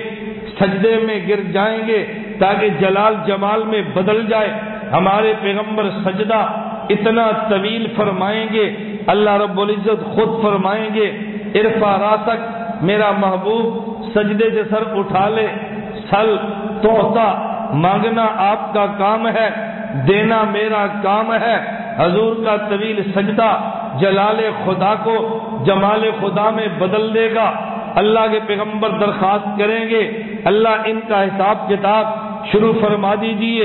A: سجدے میں گر جائیں گے تاکہ جلال جمال میں بدل جائے۔ ہمارے پیغمبر سجدہ اتنا طویل فرمائیں گے، اللہ رب العزت خود فرمائیں گے عرفا راسک میرا محبوب سجدے سے سر اٹھا لے، سل، توتا، مانگنا آپ کا کام ہے، دینا میرا کام ہے۔ حضور کا طویل سجدہ جلال خدا کو جمال خدا میں بدل دے گا۔ اللہ کے پیغمبر درخواست کریں گے۔ اللہ ان کا حساب کتاب شروع فرما دیجیے۔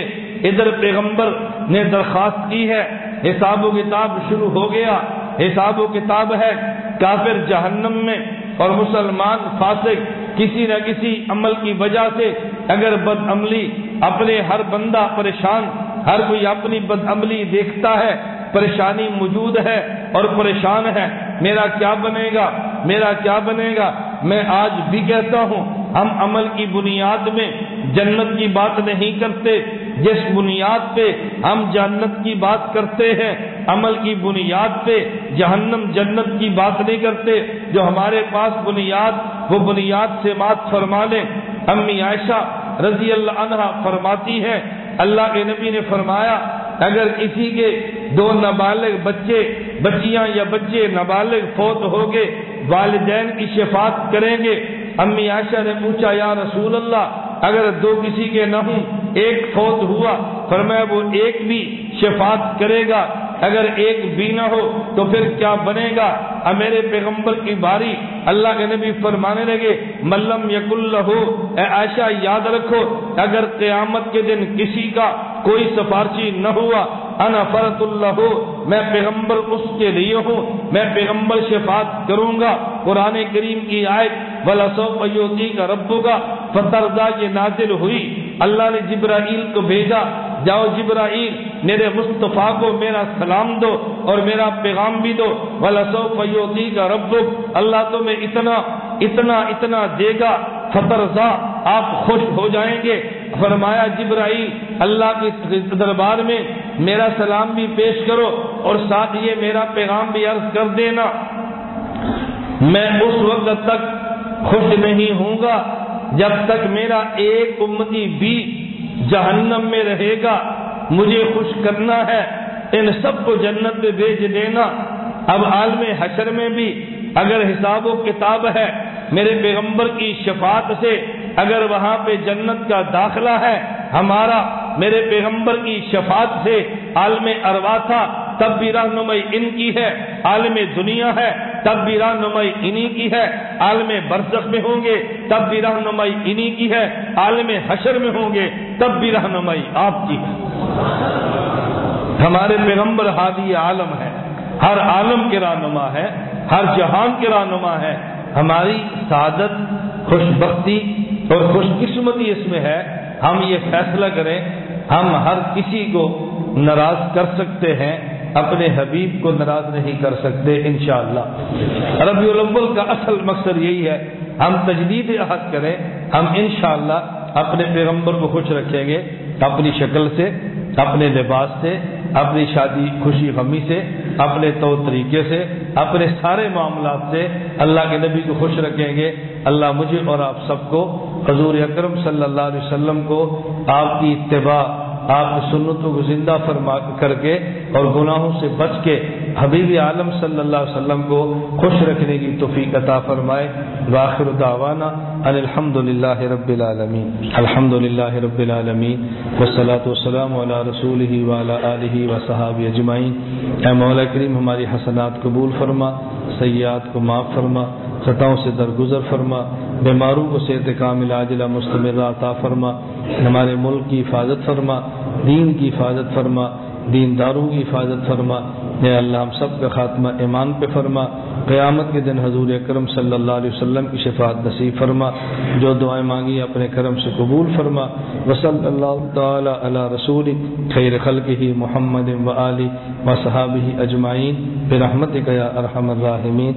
A: ادھر پیغمبر نے درخواست کی ہے۔ حساب و کتاب شروع ہو گیا۔ حساب و کتاب ہے۔ کافر جہنم میں اور مسلمان فاسق کسی نہ کسی عمل کی وجہ سے اگر بد عملی اپنے ہر بندہ پریشان ہر کوئی اپنی بد عملی دیکھتا ہے، پریشانی موجود ہے اور پریشان ہے۔ میرا کیا بنے گا؟ میرا کیا بنے گا؟ میں آج بھی کہتا ہوں، ہم عمل کی بنیاد میں جنت کی بات نہیں کرتے۔ جس بنیاد پہ ہم جنت کی بات کرتے ہیں، عمل کی بنیاد پہ جہنم جنت کی بات نہیں کرتے۔ جو ہمارے پاس بنیاد، وہ بنیاد سے بات فرما لیں۔ امی عائشہ رضی اللہ عنہ فرماتی ہے اللہ کے نبی نے فرمایا، اگر کسی کے دو نابالغ بچے، بچیاں یا بچے نابالغ فوت ہو گئے والدین کی شفاعت کریں گے۔ امی عائشہ نے پوچھا، یا رسول اللہ، اگر دو کسی کے نہ ہوں، ایک فوت ہوا، فرمایا وہ ایک بھی شفاعت کرے گا۔ اگر ایک بھی نہ ہو تو پھر کیا بنے گا؟ ہاں، میرے پیغمبر کی باری اللہ کے نبی فرمانے لگے ملم یق اللہ اے عائشہ، یاد رکھو، اگر قیامت کے دن کسی کا کوئی سفارشی نہ ہوا، انا فرت اللہ میں پیغمبر اس کے لیے ہوں، میں پیغمبر شفاعت کروں گا، قرآن کریم کی آیت بلاسو پیوتی کا ربو کا
B: فترزا یہ نازل ہوئی، اللہ نے جبرائیل کو بھیجا جاؤ جبرائیل، میرے مصطفیٰ کو میرا سلام دو اور میرا پیغام بھی دو۔ ولاسو فیوتی کا رب اللہ تمہیں اتنا اتنا اتنا دے گا۔ فترزا آپ خوش ہو جائیں گے۔ فرمایا جبرائیل، اللہ کے دربار میں میرا سلام بھی پیش کرو اور ساتھ یہ میرا پیغام بھی عرض کر دینا۔ میں اس وقت تک خوش نہیں ہوں گا جب تک میرا ایک امتی بھی جہنم میں رہے گا، مجھے خوش کرنا ہے۔ ان سب کو جنت میں بھیج دینا۔ اب عالم حشر میں بھی اگر حساب و کتاب ہے، میرے پیغمبر کی شفاعت سے اگر وہاں پہ جنت کا داخلہ ہے، ہمارا میرے پیغمبر کی شفاعت سے عالم اروا تھا، تب بھی رہنمائی ان کی ہے۔ عالم دنیا ہے۔ تب بھی رہنمائی انہی کی ہے، عالم برزخ میں ہوں گے، تب بھی رہنمائی انہی کی ہے، عالم حشر میں ہوں گے، تب بھی رہنمائی آپ کی ہے۔ ہمارے پیغمبر ہادی عالم ہے ہر عالم کے رہنما ہے ہر جہان کے رہنما ہے ہماری سعادت خوش بختی اور خوش قسمتی اس میں ہے۔ ہم یہ فیصلہ کریں، ہم ہر کسی کو ناراض کر سکتے ہیں۔ اپنے حبیب کو ناراض نہیں کر سکتے، انشاءاللہ۔ ربیع الاول کا اصل مقصد یہی ہے، ہم تجدید عہد کریں، ہم انشاءاللہ اپنے پیغمبر کو خوش رکھیں گے، اپنی شکل سے، اپنے لباس سے، اپنی شادی خوشی غمی سے، اپنے طور طریقے سے، اپنے سارے معاملات سے اللہ کے نبی کو خوش رکھیں گے۔ اللہ مجھے اور آپ سب کو، حضور اکرم صلی اللہ علیہ وسلم کو آپ کی اتباع آپ کی سنتوں کو زندہ فرما کر کے اور گناہوں سے بچ کے حبیب عالم صلی اللہ علیہ وسلم کو خوش رکھنے کی توفیق عطا فرمائے۔ واخر دعوانا ان الحمد للہ رب العالمین۔ الحمد للہ رب العالمین۔ والصلاة والسلام علی رسول وعلی آلہ و صحاب اجمعین۔ اے مولا کریم ہماری حسنات قبول فرما سیاد کو معاف فرما۔ خطاؤں سے درگزر فرما بیماروں کو صحت کامل، عاجلہ، مستمر، عطا فرما، ہمارے ملک کی حفاظت فرما، دین کی حفاظت فرما دین داروں کی حفاظت فرما۔ اے اللہ، ہم سب کا خاتمہ ایمان پہ فرما۔ قیامت کے دن حضور اکرم صلی اللہ علیہ وسلم کی شفاعت نصیب فرما۔ جو دعائیں مانگی، اپنے کرم سے قبول فرما۔ وصلی اللہ تعالی علی رسول، خیر خلق ہی محمد و علی و صحابہ اجمعین۔ برحمتک یا ارحم الراحمین۔